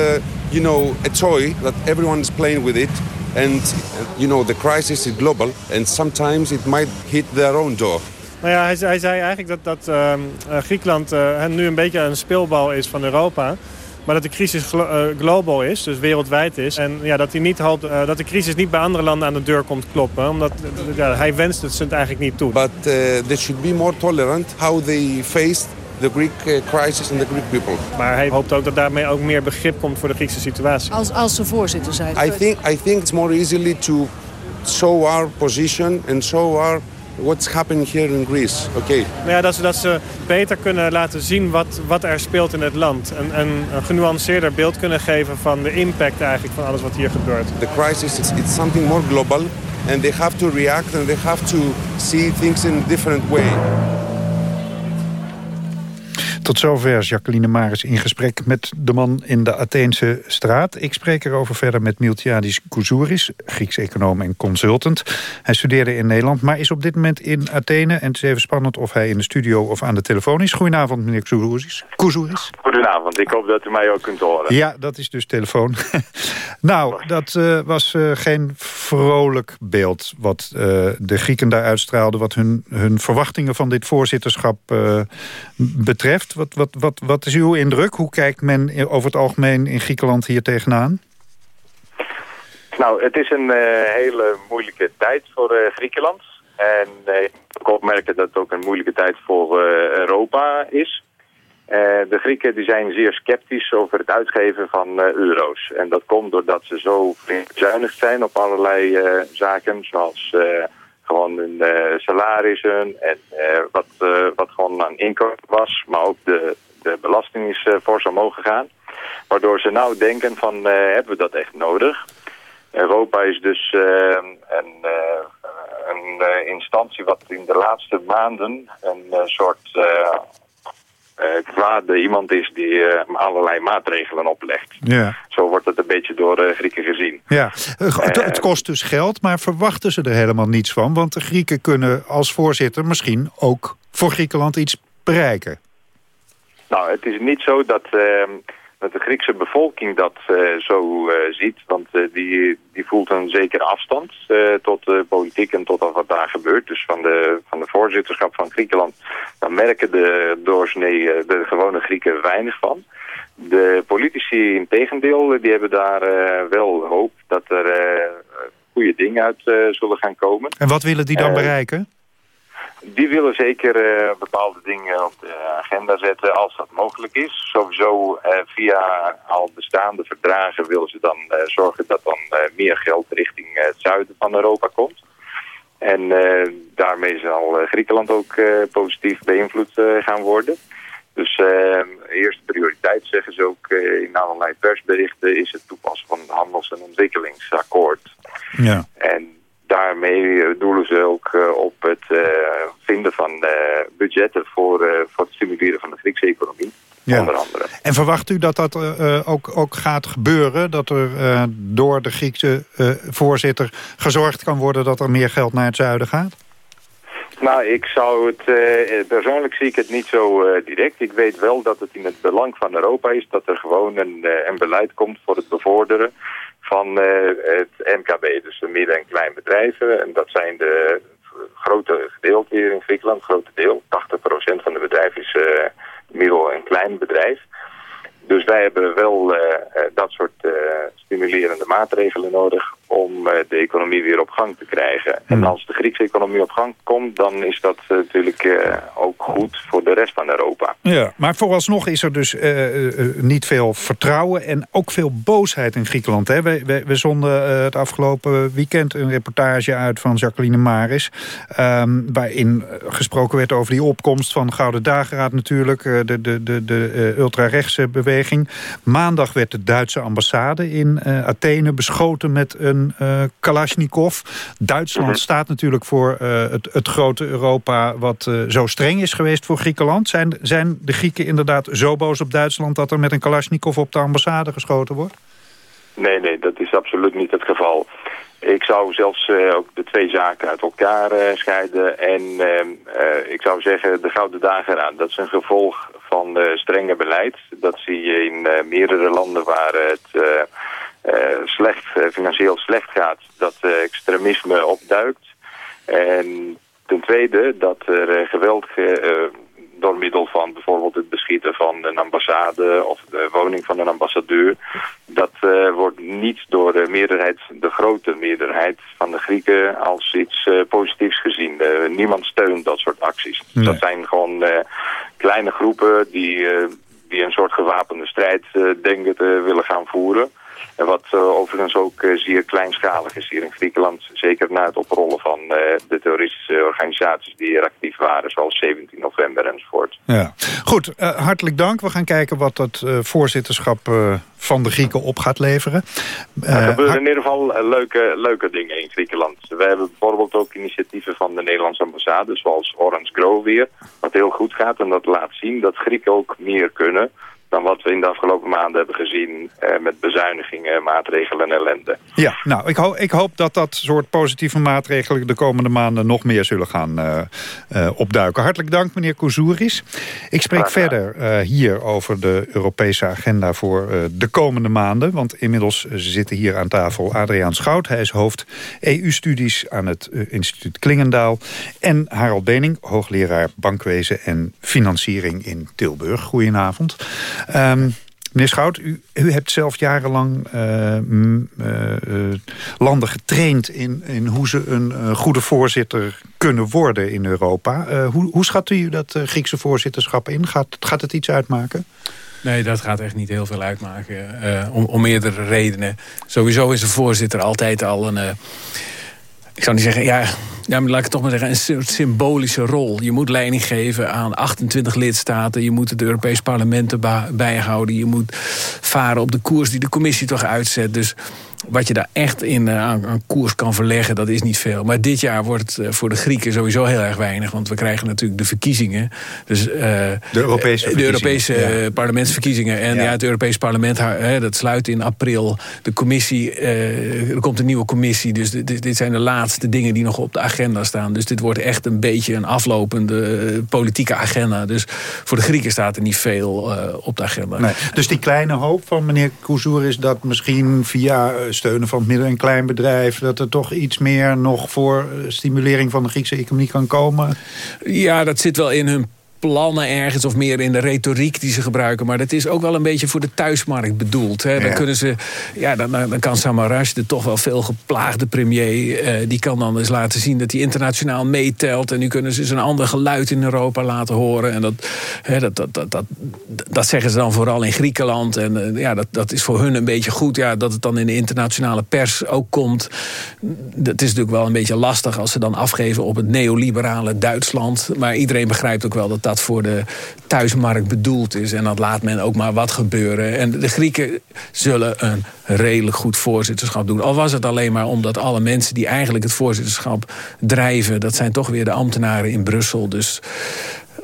you know, a toy that everyone is playing with it. And, you know, the crisis is global. And sometimes it might hit their own door. Nou ja, hij, hij zei eigenlijk dat, dat uh, Griekenland uh, nu een beetje een speelbal is van Europa. Maar dat de crisis glo uh, global is, dus wereldwijd is. En ja, dat, hij niet hoopt, uh, dat de crisis niet bij andere landen aan de deur komt kloppen. Omdat ja, hij wenst het ze het eigenlijk niet toe. But uh, they should be more tolerant how they faced the Greek crisis and the Greek people. Maar hij hoopt ook dat daarmee ook meer begrip komt voor de Griekse situatie. Als, als ze voorzitter zijn. I think, I think it's more easily to show our position and show our what's happening here in Greece. Oké. Nou ja, dat ze, dat ze beter kunnen laten zien wat, wat er speelt in het land. En, en een genuanceerder beeld kunnen geven van de impact eigenlijk van alles wat hier gebeurt. The crisis is it's something more global. And they have to react and they have to see things in a different way. Tot zover Jacqueline Maris in gesprek met de man in de Atheense straat. Ik spreek erover verder met Miltiadis Kouzouris, Grieks econoom en consultant. Hij studeerde in Nederland, maar is op dit moment in Athene. En het is even spannend of hij in de studio of aan de telefoon is. Goedenavond, meneer Kouzouris. Kouzouris. Goedenavond, ik hoop dat u mij ook kunt horen. Ja, dat is dus telefoon. nou, dat uh, was uh, geen vrolijk beeld wat uh, de Grieken daar uitstraalden... wat hun, hun verwachtingen van dit voorzitterschap betreft. Wat, wat, wat, wat is uw indruk? Hoe kijkt men over het algemeen in Griekenland hier tegenaan? Nou, het is een uh, hele moeilijke tijd voor uh, Griekenland. En uh, ik opmerken dat het ook een moeilijke tijd voor Europa is. de Grieken die zijn zeer sceptisch over het uitgeven van euro's. En dat komt doordat ze zo bezuinigd zijn op allerlei zaken, zoals gewoon hun uh, salarissen en uh, wat, uh, wat gewoon aan inkomen was. Maar ook de, de belasting is fors omhoog gegaan. Waardoor ze nou denken van hebben we dat echt nodig? Europa is dus een, een instantie wat in de laatste maanden een soort kwade iemand is die uh, allerlei maatregelen oplegt. Ja. Zo wordt het een beetje door de Grieken gezien. Ja, het, het, kost dus geld, maar verwachten ze er helemaal niets van? Want de Grieken kunnen als voorzitter misschien ook voor Griekenland iets bereiken. Nou, het is niet zo dat ehm, dat de Griekse bevolking dat uh, zo uh, ziet. Want uh, die, die voelt een zekere afstand tot de politiek en tot wat daar gebeurt. Dus van de, van de voorzitterschap van Griekenland, dan merken de doorsnee, de gewone Grieken weinig van. De politici in tegendeel, die hebben daar wel hoop dat er goede dingen uit zullen gaan komen. En wat willen die dan bereiken? Die willen zeker uh, bepaalde dingen op de agenda zetten als dat mogelijk is. Sowieso uh, via al bestaande verdragen willen ze dan uh, zorgen dat dan meer geld richting het zuiden van Europa komt. En daarmee zal Griekenland ook positief beïnvloed gaan worden. Dus eerste prioriteit zeggen ze ook in allerlei persberichten is het toepassen van het handels- en ontwikkelingsakkoord. Ja. En daarmee doelen ze ook uh, op het uh, vinden van budgetten voor, voor het stimuleren van de Griekse economie. Ja. Onder andere. En verwacht u dat dat ook, ook gaat gebeuren? Dat er door de Griekse voorzitter gezorgd kan worden dat er meer geld naar het zuiden gaat? Nou, ik zou het, persoonlijk zie ik het niet zo direct. Ik weet wel dat het in het belang van Europa is dat er gewoon een, een beleid komt voor het bevorderen van het MKB, dus de midden- en kleinbedrijven. En dat zijn de grote gedeelte hier in Griekenland, grote deel. 80% van de bedrijven is middel- en klein bedrijf. Dus wij hebben wel dat soort stimulerende maatregelen nodig om eh, de economie weer op gang te krijgen. En hmm. als de Griekse economie op gang komt, dan is dat eh, natuurlijk eh, ook goed voor de rest van Europa. Ja, maar vooralsnog is er dus niet veel vertrouwen en ook veel boosheid in Griekenland. Hè? We, we, zonden het afgelopen weekend een reportage uit van Jacqueline Maris... Ehm, waarin gesproken werd over die opkomst van Gouden Dageraad natuurlijk... de, de, de, de ultrarechtse beweging. Maandag werd de Duitse ambassade in Athene beschoten met een uh, Kalashnikov. Duitsland mhm. staat natuurlijk voor uh, het, het, grote Europa... wat uh, zo streng is geweest voor Griekenland. Zijn, zijn de Grieken inderdaad zo boos op Duitsland... dat er met een Kalashnikov op de ambassade geschoten wordt? Nee, nee, dat is absoluut niet het geval. Ik zou zelfs uh, ook de twee zaken uit elkaar uh, scheiden. En uh, ik zou zeggen, de Gouden Dageraad, dat is een gevolg van strenge beleid. Dat zie je in meerdere landen waar het eh, slecht, eh, financieel slecht gaat, dat extremisme opduikt. En ten tweede dat er geweld door middel van bijvoorbeeld het beschieten van een ambassade of de woning van een ambassadeur. Dat uh, wordt niet door de meerderheid, de grote meerderheid van de Grieken als iets uh, positiefs gezien. Uh, niemand steunt dat soort acties. Nee. Dat zijn gewoon kleine groepen die, die een soort gewapende strijd denken te willen gaan voeren. En wat uh, overigens ook uh, zeer kleinschalig is hier in Griekenland. Zeker na het oprollen van uh, de terroristische organisaties die hier actief waren. Zoals 17 november enzovoort. Ja. Goed, hartelijk dank. We gaan kijken wat dat voorzitterschap van de Grieken op gaat leveren. er gebeuren in ieder geval leuke, leuke dingen in Griekenland. We hebben bijvoorbeeld ook initiatieven van de Nederlandse ambassade. Zoals Orange Grow weer. Wat heel goed gaat en dat laat zien dat Grieken ook meer kunnen dan wat we in de afgelopen maanden hebben gezien... Eh, met bezuinigingen, maatregelen en ellende. Ja, nou, ik, ho ik, hoop dat dat soort positieve maatregelen... de komende maanden nog meer zullen gaan uh, uh, opduiken. Hartelijk dank, meneer Kouzouris. Ik spreek verder uh, hier over de Europese agenda voor de komende maanden. Want inmiddels zitten hier aan tafel Adriaan Schout. Hij is hoofd EU-studies aan het instituut Klingendaal. En Harald Bening, hoogleraar bankwezen en financiering in Tilburg. Goedenavond. Um, meneer Schout, u, u, hebt zelf jarenlang uh, uh, landen getraind... In, in hoe ze een goede voorzitter kunnen worden in Europa. hoe, hoe schat u dat Griekse voorzitterschap in? Gaat, gaat het iets uitmaken? Nee, dat gaat echt niet heel veel uitmaken. om, om meerdere redenen. Sowieso is de voorzitter altijd al een ik zou niet zeggen, ja, ja maar laat ik het toch maar zeggen, een symbolische rol. Je moet leiding geven aan 28 lidstaten. Je moet het Europees parlement bijhouden. Je moet varen op de koers die de commissie toch uitzet. Dus wat je daar echt in uh, aan, koers kan verleggen, dat is niet veel. Maar dit jaar wordt het uh, voor de Grieken sowieso heel erg weinig. Want we krijgen natuurlijk de verkiezingen. Dus, uh, de Europese, de Europese parlementsverkiezingen. En ja. ja. het Europese parlement dat sluit in april. De commissie, er komt een nieuwe commissie. Dus dit, dit, zijn de laatste dingen die nog op de agenda staan. Dus dit wordt echt een beetje een aflopende politieke agenda. Dus voor de Grieken staat er niet veel op de agenda. Nee. Dus die kleine hoop van meneer Kouzour is dat misschien via steunen van het midden- en kleinbedrijf... dat er toch iets meer nog voor stimulering van de Griekse economie kan komen? Ja, dat zit wel in hun plannen ergens of meer in de retoriek die ze gebruiken. Maar dat is ook wel een beetje voor de thuismarkt bedoeld. Hè. Dan, kunnen ze, ja, dan, dan kan Samaras, de toch wel veel geplaagde premier... Eh, die kan dan eens laten zien dat hij internationaal meetelt. En nu kunnen ze eens een ander geluid in Europa laten horen. En dat, hè, dat, dat, dat, dat, dat, zeggen ze dan vooral in Griekenland. En eh, ja, dat, dat is voor hun een beetje goed. Ja, dat het dan in de internationale pers ook komt. Dat is natuurlijk wel een beetje lastig als ze dan afgeven op het neoliberale Duitsland. Maar iedereen begrijpt ook wel dat dat dat voor de thuismarkt bedoeld is. En dat laat men ook maar wat gebeuren. En de Grieken zullen een redelijk goed voorzitterschap doen. Al was het alleen maar omdat alle mensen die eigenlijk het voorzitterschap drijven... dat zijn toch weer de ambtenaren in Brussel. Dus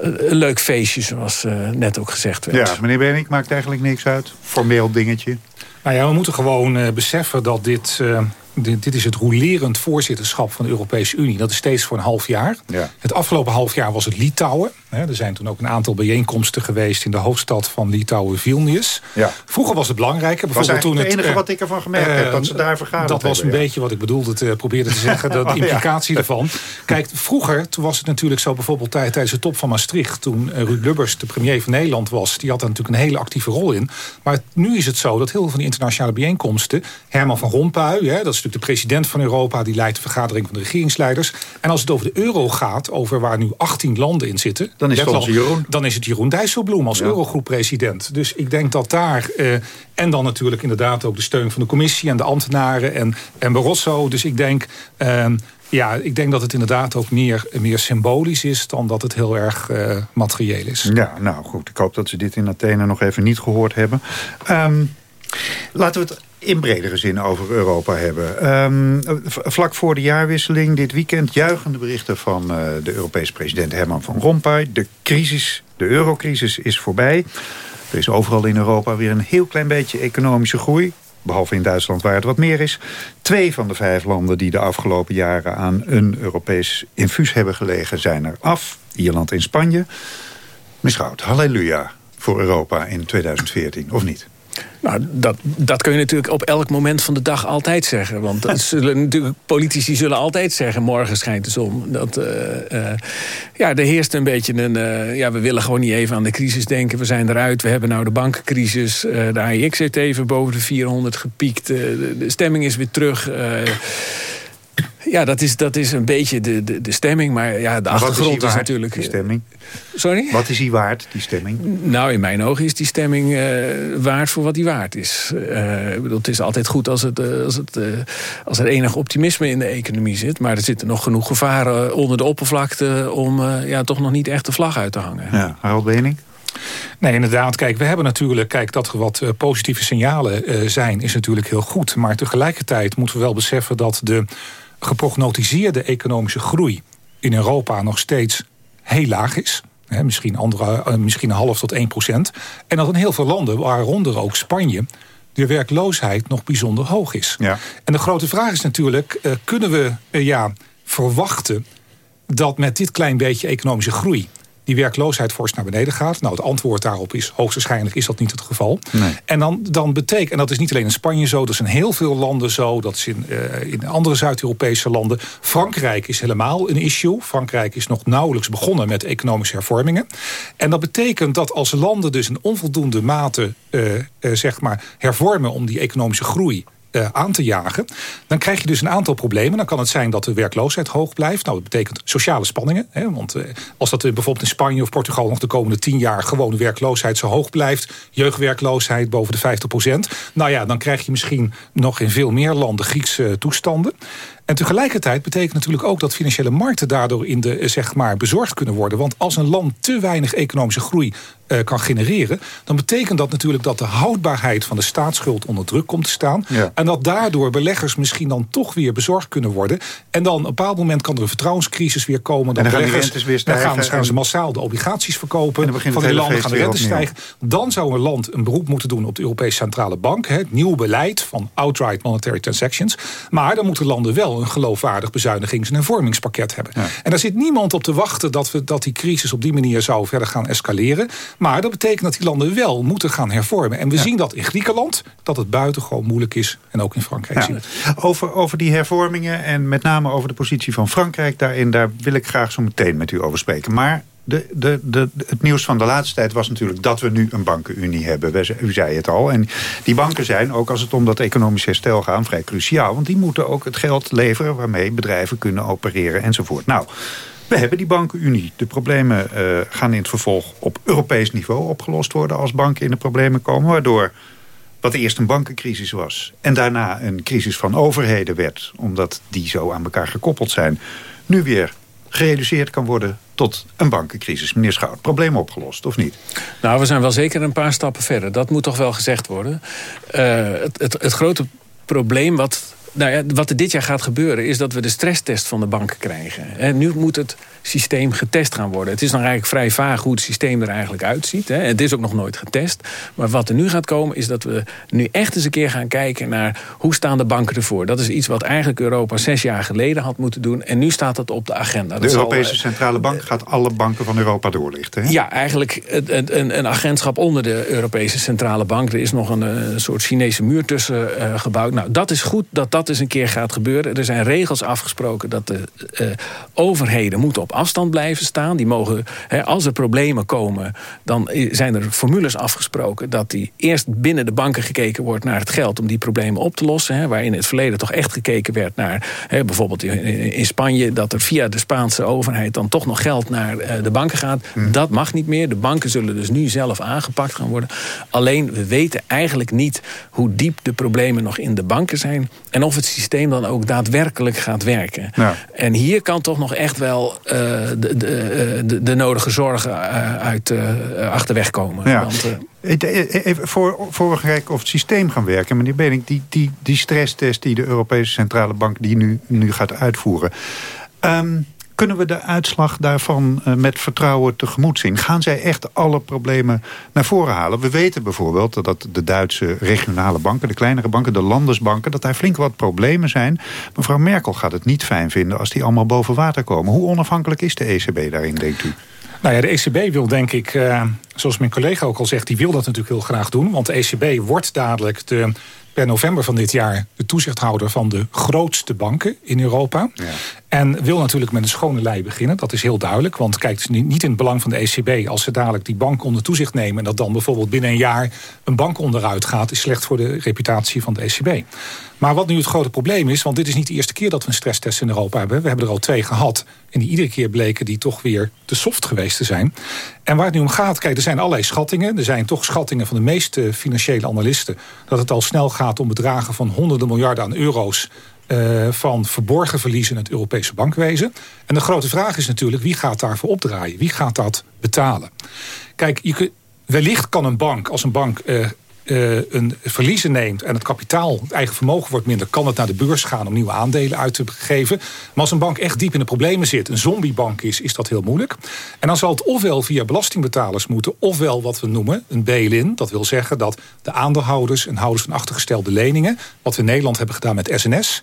eh, een leuk feestje, zoals uh, net ook gezegd werd. Ja, meneer Benink, maakt eigenlijk niks uit. Formeel dingetje. Nou ja, we moeten gewoon uh, beseffen dat dit... Uh, dit, dit, is het rolerend voorzitterschap van de Europese Unie. Dat is steeds voor een half jaar. Ja. Het afgelopen half jaar was het Litouwen. Er zijn toen ook een aantal bijeenkomsten geweest... in de hoofdstad van Litouwen, Vilnius. Ja. Vroeger was het belangrijker. Bijvoorbeeld was toen het enige wat ik ervan gemerkt heb, dat ze daar vergaderd Dat was een beetje wat ik bedoelde te proberen te zeggen. de implicatie ervan. Kijk, vroeger toen was het natuurlijk zo... bijvoorbeeld tijdens de top van Maastricht... toen Ruud Lubbers de premier van Nederland was... die had daar natuurlijk een hele actieve rol in. Maar nu is het zo dat heel veel van die internationale bijeenkomsten... Herman van Rompuy, hè, dat is natuurlijk de president van Europa... die leidt de vergadering van de regeringsleiders. En als het over de euro gaat, over waar nu 18 landen in zitten... Dan is, het Jeroen. dan is het Jeroen Dijsselbloem als ja. Eurogroep-president. Dus ik denk dat daar... Eh, en dan natuurlijk inderdaad ook de steun van de commissie... en de ambtenaren en, en Barroso. Dus ik denk... Uh, ja, ik denk dat het inderdaad ook meer, meer symbolisch is... dan dat het heel erg uh, materieel is. Ja, nou goed. Ik hoop dat ze dit in Athene nog even niet gehoord hebben. Um, laten we het in bredere zin over Europa hebben. Um, vlak voor de jaarwisseling dit weekend juichende berichten van uh, de Europese president Herman van Rompuy. De crisis, de eurocrisis is voorbij. Er is overal in Europa weer een heel klein beetje economische groei. Behalve in Duitsland waar het wat meer is. Twee van de vijf landen die de afgelopen jaren aan een Europees infuus hebben gelegen zijn er af. Ierland en Spanje. Mischouwt, halleluja voor Europa in 2014, of niet? Nou, dat, dat kun je natuurlijk op elk moment van de dag altijd zeggen. Want dat zullen, natuurlijk, politici zullen altijd zeggen... morgen schijnt de zon. Dat, uh, uh, ja, er heerst een beetje een... Uh, ja, we willen gewoon niet even aan de crisis denken. We zijn eruit, we hebben nou de bankencrisis. de AIX heeft even boven de 400 gepiekt. de stemming is weer terug... Ja, dat is, dat is een beetje de, de, de stemming. Maar ja, de achtergrond is, natuurlijk... Die stemming? Sorry? Wat is die waard, die stemming? Nou, in mijn ogen is die stemming uh, waard voor wat die waard is. Uh, ik bedoel, het is altijd goed als, het, uh, als, het, als er enig optimisme in de economie zit. Maar er zitten nog genoeg gevaren onder de oppervlakte... om ja, toch nog niet echt de vlag uit te hangen. Ja, Harold Bening? Nee, inderdaad. Kijk, we hebben natuurlijk... Kijk, dat er wat positieve signalen zijn, is natuurlijk heel goed. Maar tegelijkertijd moeten we wel beseffen dat de geprognotiseerde economische groei in Europa nog steeds heel laag is. misschien, andere, eh, misschien een half tot 1 procent. En dat in heel veel landen, waaronder ook Spanje de werkloosheid nog bijzonder hoog is. Ja. En de grote vraag is natuurlijk, uh, kunnen we uh, ja, verwachten... dat met dit klein beetje economische groei die werkloosheid fors naar beneden gaat? Nou, het antwoord daarop is hoogstwaarschijnlijk is dat niet het geval. Nee. En dan, dan betekent, en dat is niet alleen in Spanje zo, dat is in heel veel landen zo, dat is in, uh, in andere Zuid-Europese landen. Frankrijk is helemaal een issue. Frankrijk is nog nauwelijks begonnen met economische hervormingen. En dat betekent dat als landen dus in onvoldoende mate uh, uh, zeg maar hervormen om die economische groei uh, aan te jagen... dan krijg je dus een aantal problemen. Dan kan het zijn dat de werkloosheid hoog blijft. Nou, dat betekent sociale spanningen. Hè, want uh, als dat bijvoorbeeld in Spanje of Portugal... nog de komende tien jaar gewoon de werkloosheid zo hoog blijft... jeugdwerkloosheid boven de 50 procent... nou ja, dan krijg je misschien nog in veel meer landen Griekse toestanden. En tegelijkertijd betekent natuurlijk ook dat financiële markten daardoor in de, eh, zeg maar, bezorgd kunnen worden. Want als een land te weinig economische groei uh, kan genereren... dan betekent dat natuurlijk dat de houdbaarheid van de staatsschuld onder druk komt te staan. En dat daardoor beleggers misschien dan toch weer bezorgd kunnen worden. En dan op een bepaald moment kan er een vertrouwenscrisis weer komen. Dan, dan beleggers, weer dan gaan, gaan, ze massaal de obligaties verkopen. Van die landen gaan de rente stijgen. Dan zou een land een beroep moeten doen op de Europese Centrale Bank. het nieuw beleid van outright monetary transactions. Maar dan moeten landen wel een geloofwaardig bezuinigings- en hervormingspakket hebben. En daar zit niemand op te wachten dat, we, dat die crisis op die manier zou verder gaan escaleren. Maar dat betekent dat die landen wel moeten gaan hervormen. En we zien dat in Griekenland, dat het buitengewoon moeilijk is. En ook in Frankrijk zien Over, over die hervormingen en met name over de positie van Frankrijk daarin... daar wil ik graag zo meteen met u over spreken. Maar de, de, de, het nieuws van de laatste tijd was natuurlijk dat we nu een bankenunie hebben. U zei het al. En die banken zijn, ook als het om dat economisch herstel gaat, vrij cruciaal. Want die moeten ook het geld leveren waarmee bedrijven kunnen opereren enzovoort. Nou, we hebben die bankenunie. De problemen uh, gaan in het vervolg op Europees niveau opgelost worden... als banken in de problemen komen. Waardoor wat eerst een bankencrisis was... en daarna een crisis van overheden werd... omdat die zo aan elkaar gekoppeld zijn... nu weer gereduceerd kan worden tot een bankencrisis. Meneer Schout, probleem opgelost, of niet? Nou, we zijn wel zeker een paar stappen verder. Dat moet toch wel gezegd worden. Uh, het, het, het grote probleem wat nou ja, wat er dit jaar gaat gebeuren... is dat we de stresstest van de banken krijgen. En nu moet het systeem getest gaan worden. Het is nog eigenlijk vrij vaag hoe het systeem er eigenlijk uitziet. Hè. Het is ook nog nooit getest. Maar wat er nu gaat komen is dat we nu echt eens een keer gaan kijken naar hoe staan de banken ervoor. Dat is iets wat eigenlijk Europa zes jaar geleden had moeten doen. En nu staat dat op de agenda. De Europese eh, Centrale Bank gaat alle banken van Europa doorlichten. Hè? Ja, eigenlijk een, een, agentschap onder de Europese Centrale Bank. Er is nog een, een soort Chinese muur tussen uh, gebouwd. Nou, dat is goed dat dat eens een keer gaat gebeuren. Er zijn regels afgesproken dat de uh, overheden moeten op afstand blijven staan. Die mogen, hè, als er problemen komen, dan zijn er formules afgesproken... dat die eerst binnen de banken gekeken wordt naar het geld... om die problemen op te lossen. Hè, waar in het verleden toch echt gekeken werd naar... Hè, bijvoorbeeld in, in, Spanje, dat er via de Spaanse overheid... dan toch nog geld naar de banken gaat. Hmm. Dat mag niet meer. De banken zullen dus nu zelf aangepakt gaan worden. Alleen, we weten eigenlijk niet hoe diep de problemen nog in de banken zijn... en of het systeem dan ook daadwerkelijk gaat werken. En hier kan toch nog echt wel uh, de, de, eh, de, de, nodige zorgen uh, uit achterweg komen. Ja. Want, Even voor, voor of het systeem gaan werken. Meneer Benink, die, die, die stresstest die de Europese Centrale Bank die nu, nu gaat uitvoeren... Um, kunnen we de uitslag daarvan uh, met vertrouwen tegemoet zien? Gaan zij echt alle problemen naar voren halen? We weten bijvoorbeeld dat de Duitse regionale banken... de kleinere banken, de landesbanken... dat daar flink wat problemen zijn. Mevrouw Merkel gaat het niet fijn vinden als die allemaal boven water komen. Hoe onafhankelijk is de ECB daarin, denkt u? Nou ja, de ECB wil denk ik, uh, zoals mijn collega ook al zegt... die wil dat natuurlijk heel graag doen. Want de ECB wordt dadelijk de per november van dit jaar de toezichthouder van de grootste banken in Europa. Ja. En wil natuurlijk met een schone lei beginnen. Dat is heel duidelijk. Want kijk, het is niet in het belang van de ECB als ze dadelijk die bank onder toezicht nemen. En dat dan bijvoorbeeld binnen een jaar een bank onderuit gaat. Is slecht voor de reputatie van de ECB. Maar wat nu het grote probleem is, want dit is niet de eerste keer dat we een stresstest in Europa hebben. We hebben er al twee gehad. En die iedere keer bleken die toch weer te soft geweest te zijn. En waar het nu om gaat, kijk, er zijn allerlei schattingen. Er zijn toch schattingen van de meeste financiële analisten... dat het al snel gaat om bedragen van honderden miljarden aan euro's... Uh, van verborgen verliezen in het Europese bankwezen. En de grote vraag is natuurlijk, wie gaat daarvoor opdraaien? Wie gaat dat betalen? Kijk, je wellicht kan een bank, als een bank uh, een verliezen neemt en het kapitaal, het eigen vermogen wordt minder, kan het naar de beurs gaan om nieuwe aandelen uit te geven. Maar als een bank echt diep in de problemen zit, een zombiebank is, is dat heel moeilijk. En dan zal het ofwel via belastingbetalers moeten, ofwel wat we noemen een bail-in. Dat wil zeggen dat de aandeelhouders en houders van achtergestelde leningen, wat we in Nederland hebben gedaan met SNS,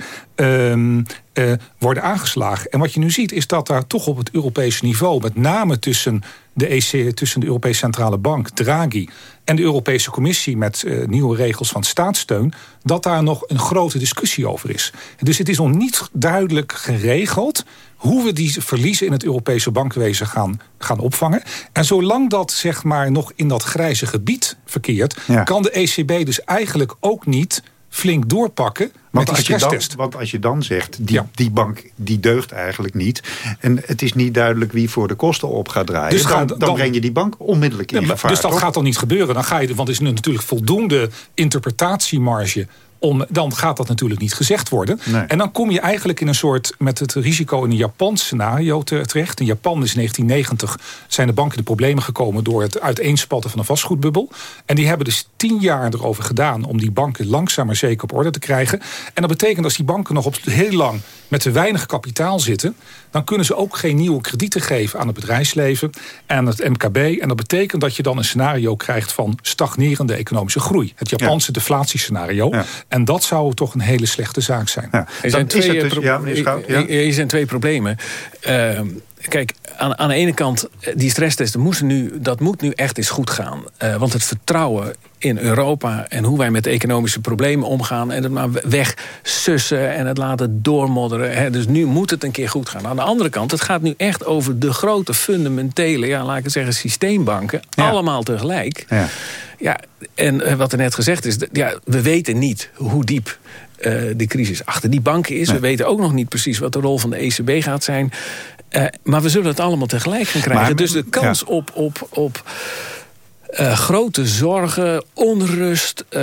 uh, worden aangeslagen. En wat je nu ziet is dat daar toch op het Europese niveau, met name tussen de, EC, tussen de Europese Centrale Bank, Draghi en de Europese Commissie met uh, nieuwe regels van staatssteun... dat daar nog een grote discussie over is. Dus het is nog niet duidelijk geregeld hoe we die verliezen in het Europese bankenwezen gaan, gaan opvangen. En zolang dat zeg maar nog in dat grijze gebied verkeert... kan de ECB dus eigenlijk ook niet flink doorpakken want als, je dan, want als je dan zegt, die, die bank die deugt eigenlijk niet... en het is niet duidelijk wie voor de kosten op gaat draaien... Dus dan, dan, breng je die bank onmiddellijk in gevaar. Dus dat gaat dan niet gebeuren. Dan ga je, want er is natuurlijk voldoende interpretatiemarge om, dan gaat dat natuurlijk niet gezegd worden. En dan kom je eigenlijk in een soort, met het risico in een Japans scenario terecht. In Japan is in 1990 zijn de banken de problemen gekomen... door het uiteenspatten van een vastgoedbubbel. En die hebben dus tien jaar erover gedaan... om die banken langzaam maar zeker op orde te krijgen. En dat betekent als die banken nog op heel lang met te weinig kapitaal zitten... dan kunnen ze ook geen nieuwe kredieten geven aan het bedrijfsleven... en het MKB. En dat betekent dat je dan een scenario krijgt van stagnerende economische groei. Het Japanse ja. deflatiescenario. Ja. En dat zou toch een hele slechte zaak zijn. Ja. Er, zijn twee, dus, ja, er zijn twee problemen. Uh, kijk, aan, aan de ene kant, eh, die stresstesten moesten nu, dat moet nu echt eens goed gaan. Uh, want het vertrouwen in Europa en hoe wij met economische problemen omgaan... en het maar wegsussen en het laten doormodderen. Hè. Dus nu moet het een keer goed gaan. Aan de andere kant, het gaat nu echt over de grote fundamentele... ja, laat ik het zeggen, systeembanken, allemaal tegelijk. Ja. Ja, en eh, wat er net gezegd is, ja, we weten niet hoe diep uh, de crisis achter die banken is. We weten ook nog niet precies wat de rol van de ECB gaat zijn. Uh, maar we zullen het allemaal tegelijk gaan krijgen. dus de kans ja. op, op, op uh, grote zorgen, onrust, uh,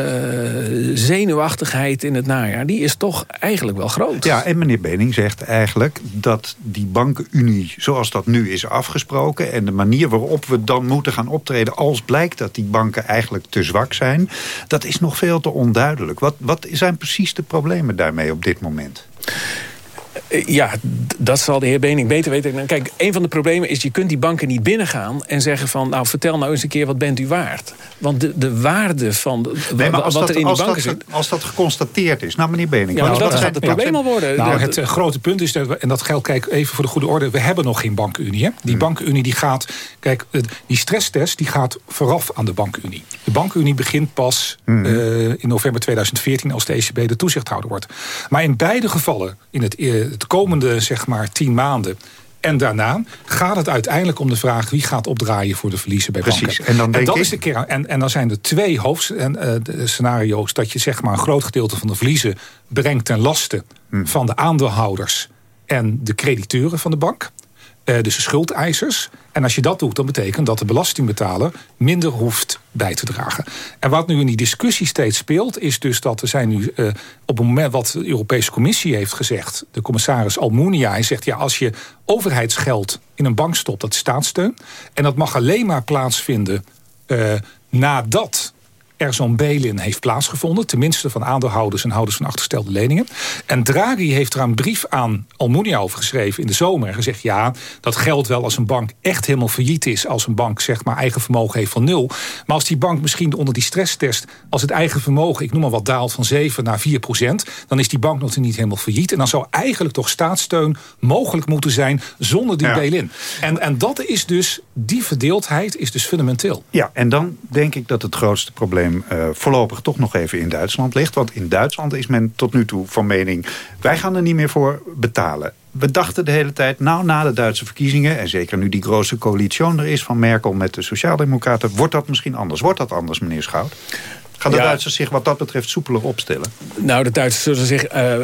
zenuwachtigheid in het najaar... die is toch eigenlijk wel groot. Ja, en meneer Bening zegt eigenlijk dat die bankenunie... zoals dat nu is afgesproken... en de manier waarop we dan moeten gaan optreden... als blijkt dat die banken eigenlijk te zwak zijn... dat is nog veel te onduidelijk. Wat, wat zijn precies de problemen daarmee op dit moment? Eh, ja, dat zal de heer Bening beter weten. Kijk, een van de problemen is, je kunt die banken niet binnengaan... en zeggen van, nou, vertel nou eens een keer, wat bent u waard? Want de, de waarde van nee, wat dat, er in die banken dat, zit... Als dat geconstateerd is, nou meneer Bening... Ja, dat gaat het probleem al worden. Nou, het uh, grote punt is, dat, en dat geldt, kijk, even voor de goede orde... we hebben nog geen bankenunie. Hè? Die hmm. bankenunie die gaat... Kijk, die stresstest die gaat vooraf aan de bankenunie. De bankenunie begint pas hmm. uh, in november 2014... als de ECB de toezichthouder wordt. Maar in beide gevallen, in het, het komende zeg maar tien maanden... En daarna gaat het uiteindelijk om de vraag... wie gaat opdraaien voor de verliezen bij Precies. banken. En dan, en dat is de kern. En, en dan zijn er twee hoofdscenario's... Uh, dat je zeg maar een groot gedeelte van de verliezen... brengt ten laste hmm. van de aandeelhouders... en de crediteuren van de bank. Uh, dus de schuldeisers. En als je dat doet, dan betekent dat de belastingbetaler minder hoeft bij te dragen. En wat nu in die discussie steeds speelt, is dus dat er zijn nu uh, op het moment wat de Europese Commissie heeft gezegd, de commissaris Almunia, hij zegt ja, als je overheidsgeld in een bank stopt, dat is staatssteun. En dat mag alleen maar plaatsvinden uh, nadat er zo'n bail-in heeft plaatsgevonden. Tenminste van aandeelhouders en houders van achterstelde leningen. En Draghi heeft er een brief aan Almunia over geschreven in de zomer. En gezegd ja, dat geldt wel als een bank echt helemaal failliet is. Als een bank zeg maar eigen vermogen heeft van nul. Maar als die bank misschien onder die stresstest... als het eigen vermogen, ik noem maar wat, daalt van 7 naar 4 procent... dan is die bank nog niet helemaal failliet. En dan zou eigenlijk toch staatssteun mogelijk moeten zijn zonder die ja. bail-in. En, en dat is dus, die verdeeldheid is dus fundamenteel. Ja, en dan denk ik dat het grootste probleem uh, voorlopig toch nog even in Duitsland ligt. Want in Duitsland is men tot nu toe van mening... wij gaan er niet meer voor betalen. We dachten de hele tijd, nou na de Duitse verkiezingen... en zeker nu die grote coalitie er is van Merkel met de Sociaaldemocraten... wordt dat misschien anders. Wordt dat anders, meneer Schout? Gaan de Duitsers zich wat dat betreft soepeler opstellen? Nou, de Duitsers zullen zich, uh,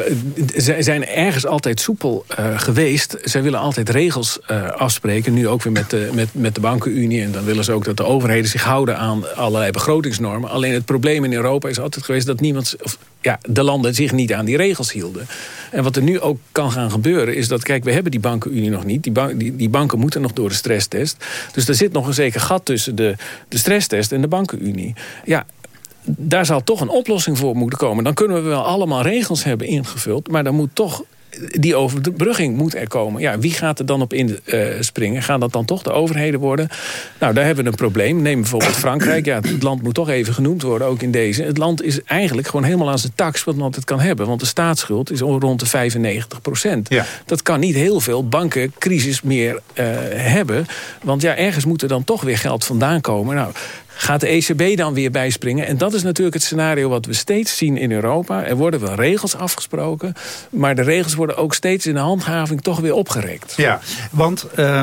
zijn ergens altijd soepel uh, geweest. Zij willen altijd regels uh, afspreken. Nu ook weer met de, met, met de bankenunie. En dan willen ze ook dat de overheden zich houden aan allerlei begrotingsnormen. Alleen het probleem in Europa is altijd geweest dat niemand... Of, ja, de landen zich niet aan die regels hielden. En wat er nu ook kan gaan gebeuren is dat... kijk, we hebben die bankenunie nog niet. Die, die, die banken moeten nog door de stresstest. Dus er zit nog een zeker gat tussen de, de stresstest en de bankenunie. Ja, daar zal toch een oplossing voor moeten komen. Dan kunnen we wel allemaal regels hebben ingevuld... maar dan moet toch die overbrugging moet er komen. Ja, wie gaat er dan op inspringen? Uh, Gaan dat dan toch de overheden worden? Nou, daar hebben we een probleem. Neem bijvoorbeeld Frankrijk. Ja, het land moet toch even genoemd worden, ook in deze. Het land is eigenlijk gewoon helemaal aan zijn tax wat het kan hebben. Want de staatsschuld is rond de 95 procent. Ja. Dat kan niet heel veel bankencrisis meer uh, hebben. Want ja, ergens moet er dan toch weer geld vandaan komen. Nou, gaat de ECB dan weer bijspringen. En dat is natuurlijk het scenario wat we steeds zien in Europa. Er worden wel regels afgesproken, maar de regels worden ook steeds in de handhaving toch weer opgerekt. Ja, want uh,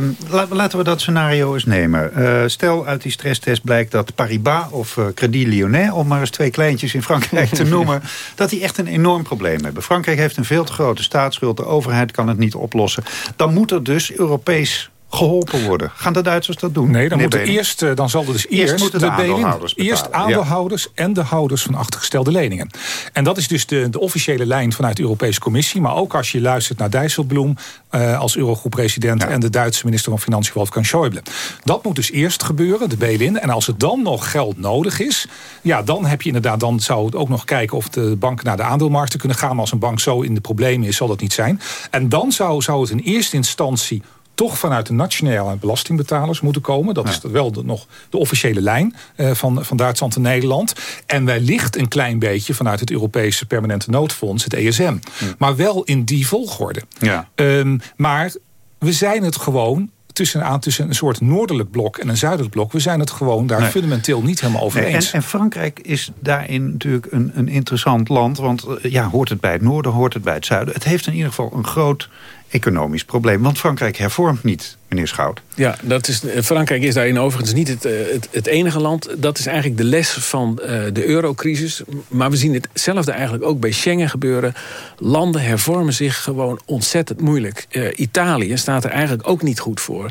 laten we dat scenario eens nemen. Uh, stel uit die stresstest blijkt dat Paribas of uh, Credit Lyonnais... om maar eens twee kleintjes in Frankrijk te noemen... dat die echt een enorm probleem hebben. Frankrijk heeft een veel te grote staatsschuld. De overheid kan het niet oplossen. Dan moet er dus Europees geholpen worden. Gaan de Duitsers dat doen? Nee, dan, moeten eerst, eh, dan zal er dus eerst, eerst de, de aandeelhouders Eerst aandeelhouders en de houders van achtergestelde leningen. En dat is dus de, de officiële lijn vanuit de Europese Commissie. Maar ook als je luistert naar Dijsselbloem uh, als Eurogroep-president... Ja. en de Duitse minister van Financiën Wolfgang Schäuble. Dat moet dus eerst gebeuren, de bail-in. En als er dan nog geld nodig is... ja, dan heb je inderdaad, dan zou het ook nog kijken... of de banken naar de aandeelmarkten kunnen gaan. Maar als een bank zo in de problemen is, zal dat niet zijn. En dan zou, zou het in eerste instantie toch vanuit de nationale belastingbetalers moeten komen. Dat is wel de, nog de officiële lijn uh, van, van Duitsland en Nederland. En wellicht een klein beetje vanuit het Europese Permanente Noodfonds, het ESM. Maar wel in die volgorde. Ja. Um, maar we zijn het gewoon tussen, aan, tussen een soort noordelijk blok en een zuidelijk blok. We zijn het gewoon daar nee. fundamenteel niet helemaal over nee, eens. En, en, Frankrijk is daarin natuurlijk een, een interessant land. Want ja, hoort het bij het noorden, hoort het bij het zuiden. Het heeft in ieder geval een groot economisch probleem. Want Frankrijk hervormt niet, meneer Schout. Ja, dat is, Frankrijk is daarin overigens niet het, het, het enige land. Dat is eigenlijk de les van uh, de eurocrisis. Maar we zien hetzelfde eigenlijk ook bij Schengen gebeuren. Landen hervormen zich gewoon ontzettend moeilijk. Italië staat er eigenlijk ook niet goed voor.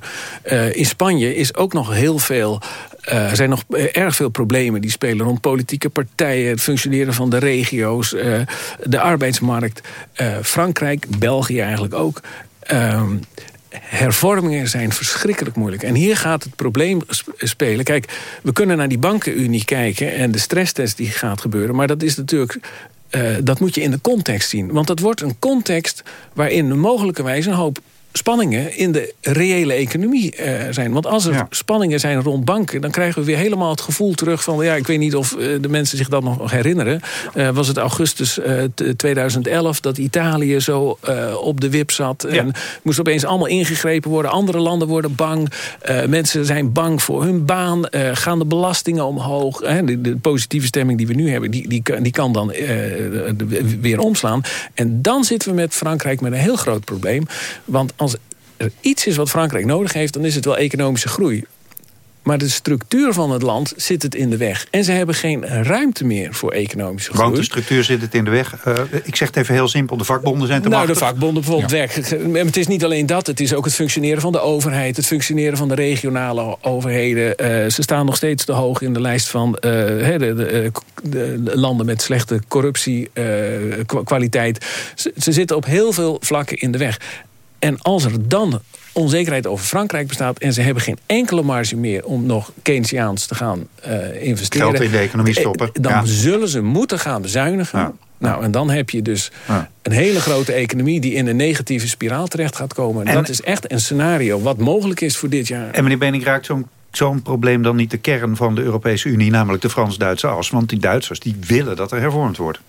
In Spanje is ook nog heel veel er zijn nog erg veel problemen die spelen rond politieke partijen... het functioneren van de regio's, de arbeidsmarkt. Frankrijk, België eigenlijk ook. Hervormingen zijn verschrikkelijk moeilijk. En hier gaat het probleem spelen. Kijk, we kunnen naar die bankenunie kijken... en de stresstest die gaat gebeuren. Maar dat is natuurlijk dat moet je in de context zien. Want dat wordt een context waarin mogelijkerwijs een hoop spanningen in de reële economie uh, zijn. Want als er spanningen zijn rond banken... dan krijgen we weer helemaal het gevoel terug van... ja, ik weet niet of uh, de mensen zich dat nog herinneren. Uh, was het augustus 2011 dat Italië zo op de wip zat... en moest opeens allemaal ingegrepen worden. Andere landen worden bang. mensen zijn bang voor hun baan. gaan de belastingen omhoog. De, de, positieve stemming die we nu hebben... die, die, die kan dan weer omslaan. En dan zitten we met Frankrijk met een heel groot probleem. Want er iets is wat Frankrijk nodig heeft... dan is het wel economische groei. Maar de structuur van het land zit het in de weg. En ze hebben geen ruimte meer voor economische groei. Want de structuur zit het in de weg. Uh, ik zeg het even heel simpel, de vakbonden zijn te nou, machtig. de vakbonden bijvoorbeeld ja. Het is niet alleen dat, het is ook het functioneren van de overheid... het functioneren van de regionale overheden. Uh, ze staan nog steeds te hoog in de lijst van uh, de, de, de, landen met slechte corruptiekwaliteit. Ze, ze zitten op heel veel vlakken in de weg. En als er dan onzekerheid over Frankrijk bestaat... en ze hebben geen enkele marge meer om nog Keynesiaans te gaan uh, investeren... Geld in de economie stoppen. Eh, dan zullen ze moeten gaan bezuinigen. Nou, en dan heb je dus een hele grote economie... die in een negatieve spiraal terecht gaat komen. En, dat is echt een scenario wat mogelijk is voor dit jaar. En meneer Bening raakt zo'n zo'n probleem dan niet de kern van de Europese Unie... namelijk de Frans-Duitse as? Want die Duitsers die willen dat er hervormd wordt.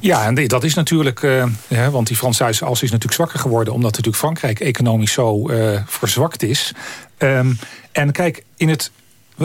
Ja, en dat is natuurlijk... Ja, want die Frans-Duitse as is natuurlijk zwakker geworden... omdat natuurlijk Frankrijk economisch zo uh, verzwakt is. Um, en kijk, in het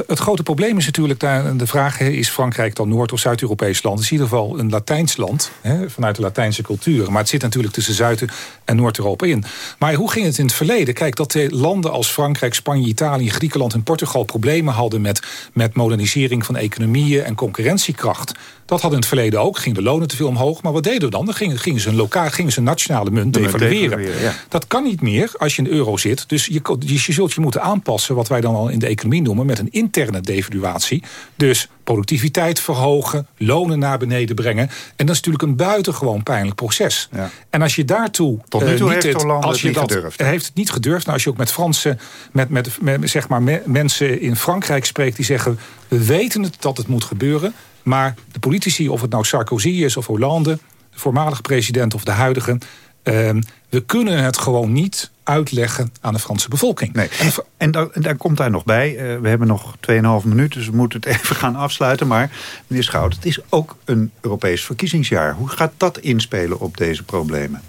het grote probleem is natuurlijk, daar, de vraag is Frankrijk dan Noord- of Zuid-Europees land? Het is in ieder geval een Latijns land, hè, vanuit de Latijnse cultuur. Maar het zit natuurlijk tussen Zuid- en Noord-Europa in. Maar hoe ging het in het verleden? Kijk, dat de landen als Frankrijk, Spanje, Italië, Griekenland en Portugal problemen hadden met, met modernisering van economieën en concurrentiekracht. Dat had in het verleden ook. Gingen de lonen te veel omhoog. Maar wat deden we dan? Dan gingen, gingen ze een lokaal, gingen ze een nationale munt devalueren. Ja. Dat kan niet meer als je in de euro zit. Dus je, je zult je moeten aanpassen, wat wij dan al in de economie noemen, met een interne devaluatie. Dus productiviteit verhogen, lonen naar beneden brengen. En dat is natuurlijk een buitengewoon pijnlijk proces. Ja. En als je daartoe... Tot nu toe uh, heeft het, als je niet dat, gedurfd. heeft het niet gedurfd. Nou, als je ook met Franse, met, met, met, zeg maar, me, mensen in Frankrijk spreekt... die zeggen, we weten het dat het moet gebeuren... maar de politici, of het nou Sarkozy is of Hollande... de voormalige president of de huidige... Uh, we kunnen het gewoon niet uitleggen aan de Franse bevolking. Nee. En, en, daar, komt daar nog bij, uh, we hebben nog 2,5 minuten... dus we moeten het even gaan afsluiten. Maar meneer Schout, het is ook een Europees verkiezingsjaar. Hoe gaat dat inspelen op deze problemen?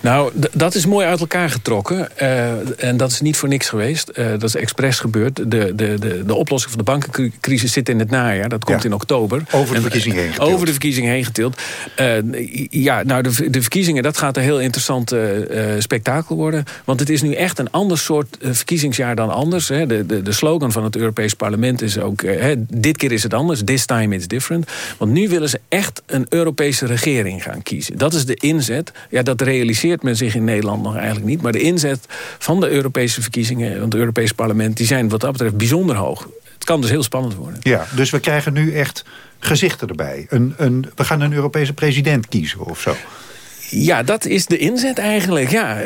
Nou, dat is mooi uit elkaar getrokken. Uh, en dat is niet voor niks geweest. Uh, dat is expres gebeurd. De, de, de, de oplossing van de bankencrisis zit in het najaar. Dat komt ja. in oktober. Over de verkiezingen heen getild. Over de verkiezingen heen getild. ja, nou, de, de verkiezingen, dat gaat een heel interessant spektakel worden. Want het is nu echt een ander soort uh, verkiezingsjaar dan anders. Hè. De, de, de, slogan van het Europees Parlement is ook... Uh, hè, dit keer is het anders, this time it's different. Want nu willen ze echt een Europese regering gaan kiezen. Dat is de inzet. Ja, dat realiseert men zich in Nederland nog eigenlijk niet. Maar de inzet van de Europese verkiezingen... van het Europese Parlement... die zijn wat dat betreft bijzonder hoog. Het kan dus heel spannend worden. Ja, dus we krijgen nu echt gezichten erbij. Een, een, we gaan een Europese president kiezen of zo. Ja, dat is de inzet eigenlijk. Ja,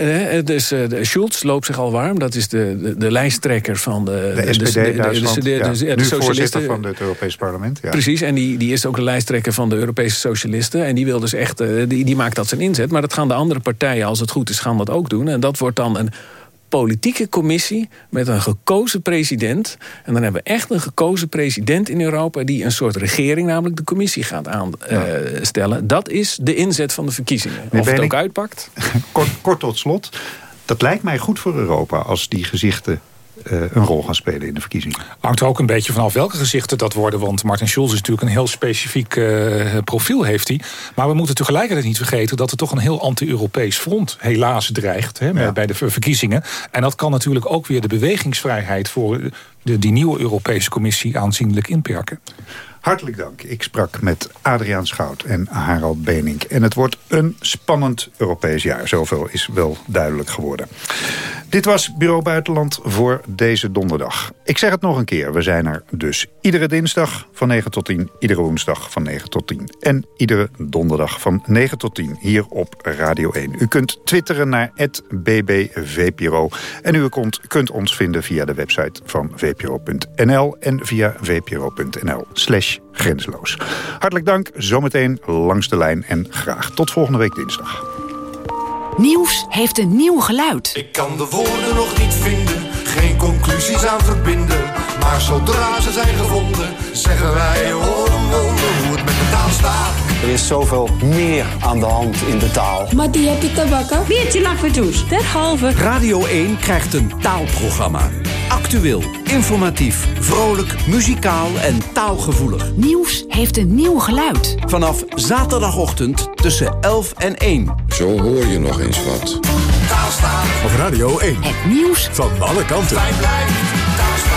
dus uh, Schulz loopt zich al warm. Dat is de, de, de lijsttrekker van de... De SPD de, Duitsland, de, de, ja, nu voorzitter van het Europees Parlement. Ja. Precies, en die, die is ook de lijsttrekker van de Europese Socialisten. En die wil dus echt, uh, die, die maakt dat zijn inzet. Maar dat gaan de andere partijen, als het goed is, gaan dat ook doen. En dat wordt dan een politieke commissie met een gekozen president. En dan hebben we echt een gekozen president in Europa... die een soort regering, namelijk de commissie, gaat aanstellen. Uh, dat is de inzet van de verkiezingen. of het ook uitpakt. Kort, kort tot slot. Dat lijkt mij goed voor Europa als die gezichten een rol gaan spelen in de verkiezingen. Hangt er ook een beetje vanaf welke gezichten dat worden. Want Martin Schulz is natuurlijk een heel specifiek uh, profiel heeft hij. Maar we moeten tegelijkertijd niet vergeten... dat er toch een heel anti-Europees front helaas dreigt hè, ja. bij de verkiezingen. En dat kan natuurlijk ook weer de bewegingsvrijheid... voor de, die nieuwe Europese Commissie aanzienlijk inperken. Hartelijk dank. Ik sprak met Adriaan Schout en Harald Benink. En het wordt een spannend Europees jaar. Zoveel is wel duidelijk geworden. Dit was Bureau Buitenland voor deze donderdag. Ik zeg het nog een keer, we zijn er dus iedere dinsdag van 9 tot 10... iedere woensdag van 9 tot 10 en iedere donderdag van 9 tot 10 hier op Radio 1. U kunt twitteren naar @bbvpro en u kunt, kunt ons vinden via de website van vpro.nl... en via vpro.nl slash grensloos. Hartelijk dank, zometeen langs de lijn en graag tot volgende week dinsdag. Nieuws heeft een nieuw geluid. Ik kan de woorden nog niet vinden, geen conclusies aan verbinden. Maar zodra ze zijn gevonden, zeggen wij hoor staat. Er is zoveel meer aan de hand in de taal. Maar die heb je tabakken. Beetje nakvertoes. Derhalve. Radio 1 krijgt een taalprogramma. Actueel, informatief, vrolijk, muzikaal en taalgevoelig. Nieuws heeft een nieuw geluid. Vanaf zaterdagochtend tussen 11 en 1. Zo hoor je nog eens wat. Taal staat Op Radio 1. Het nieuws van alle kanten. Wij blijven taal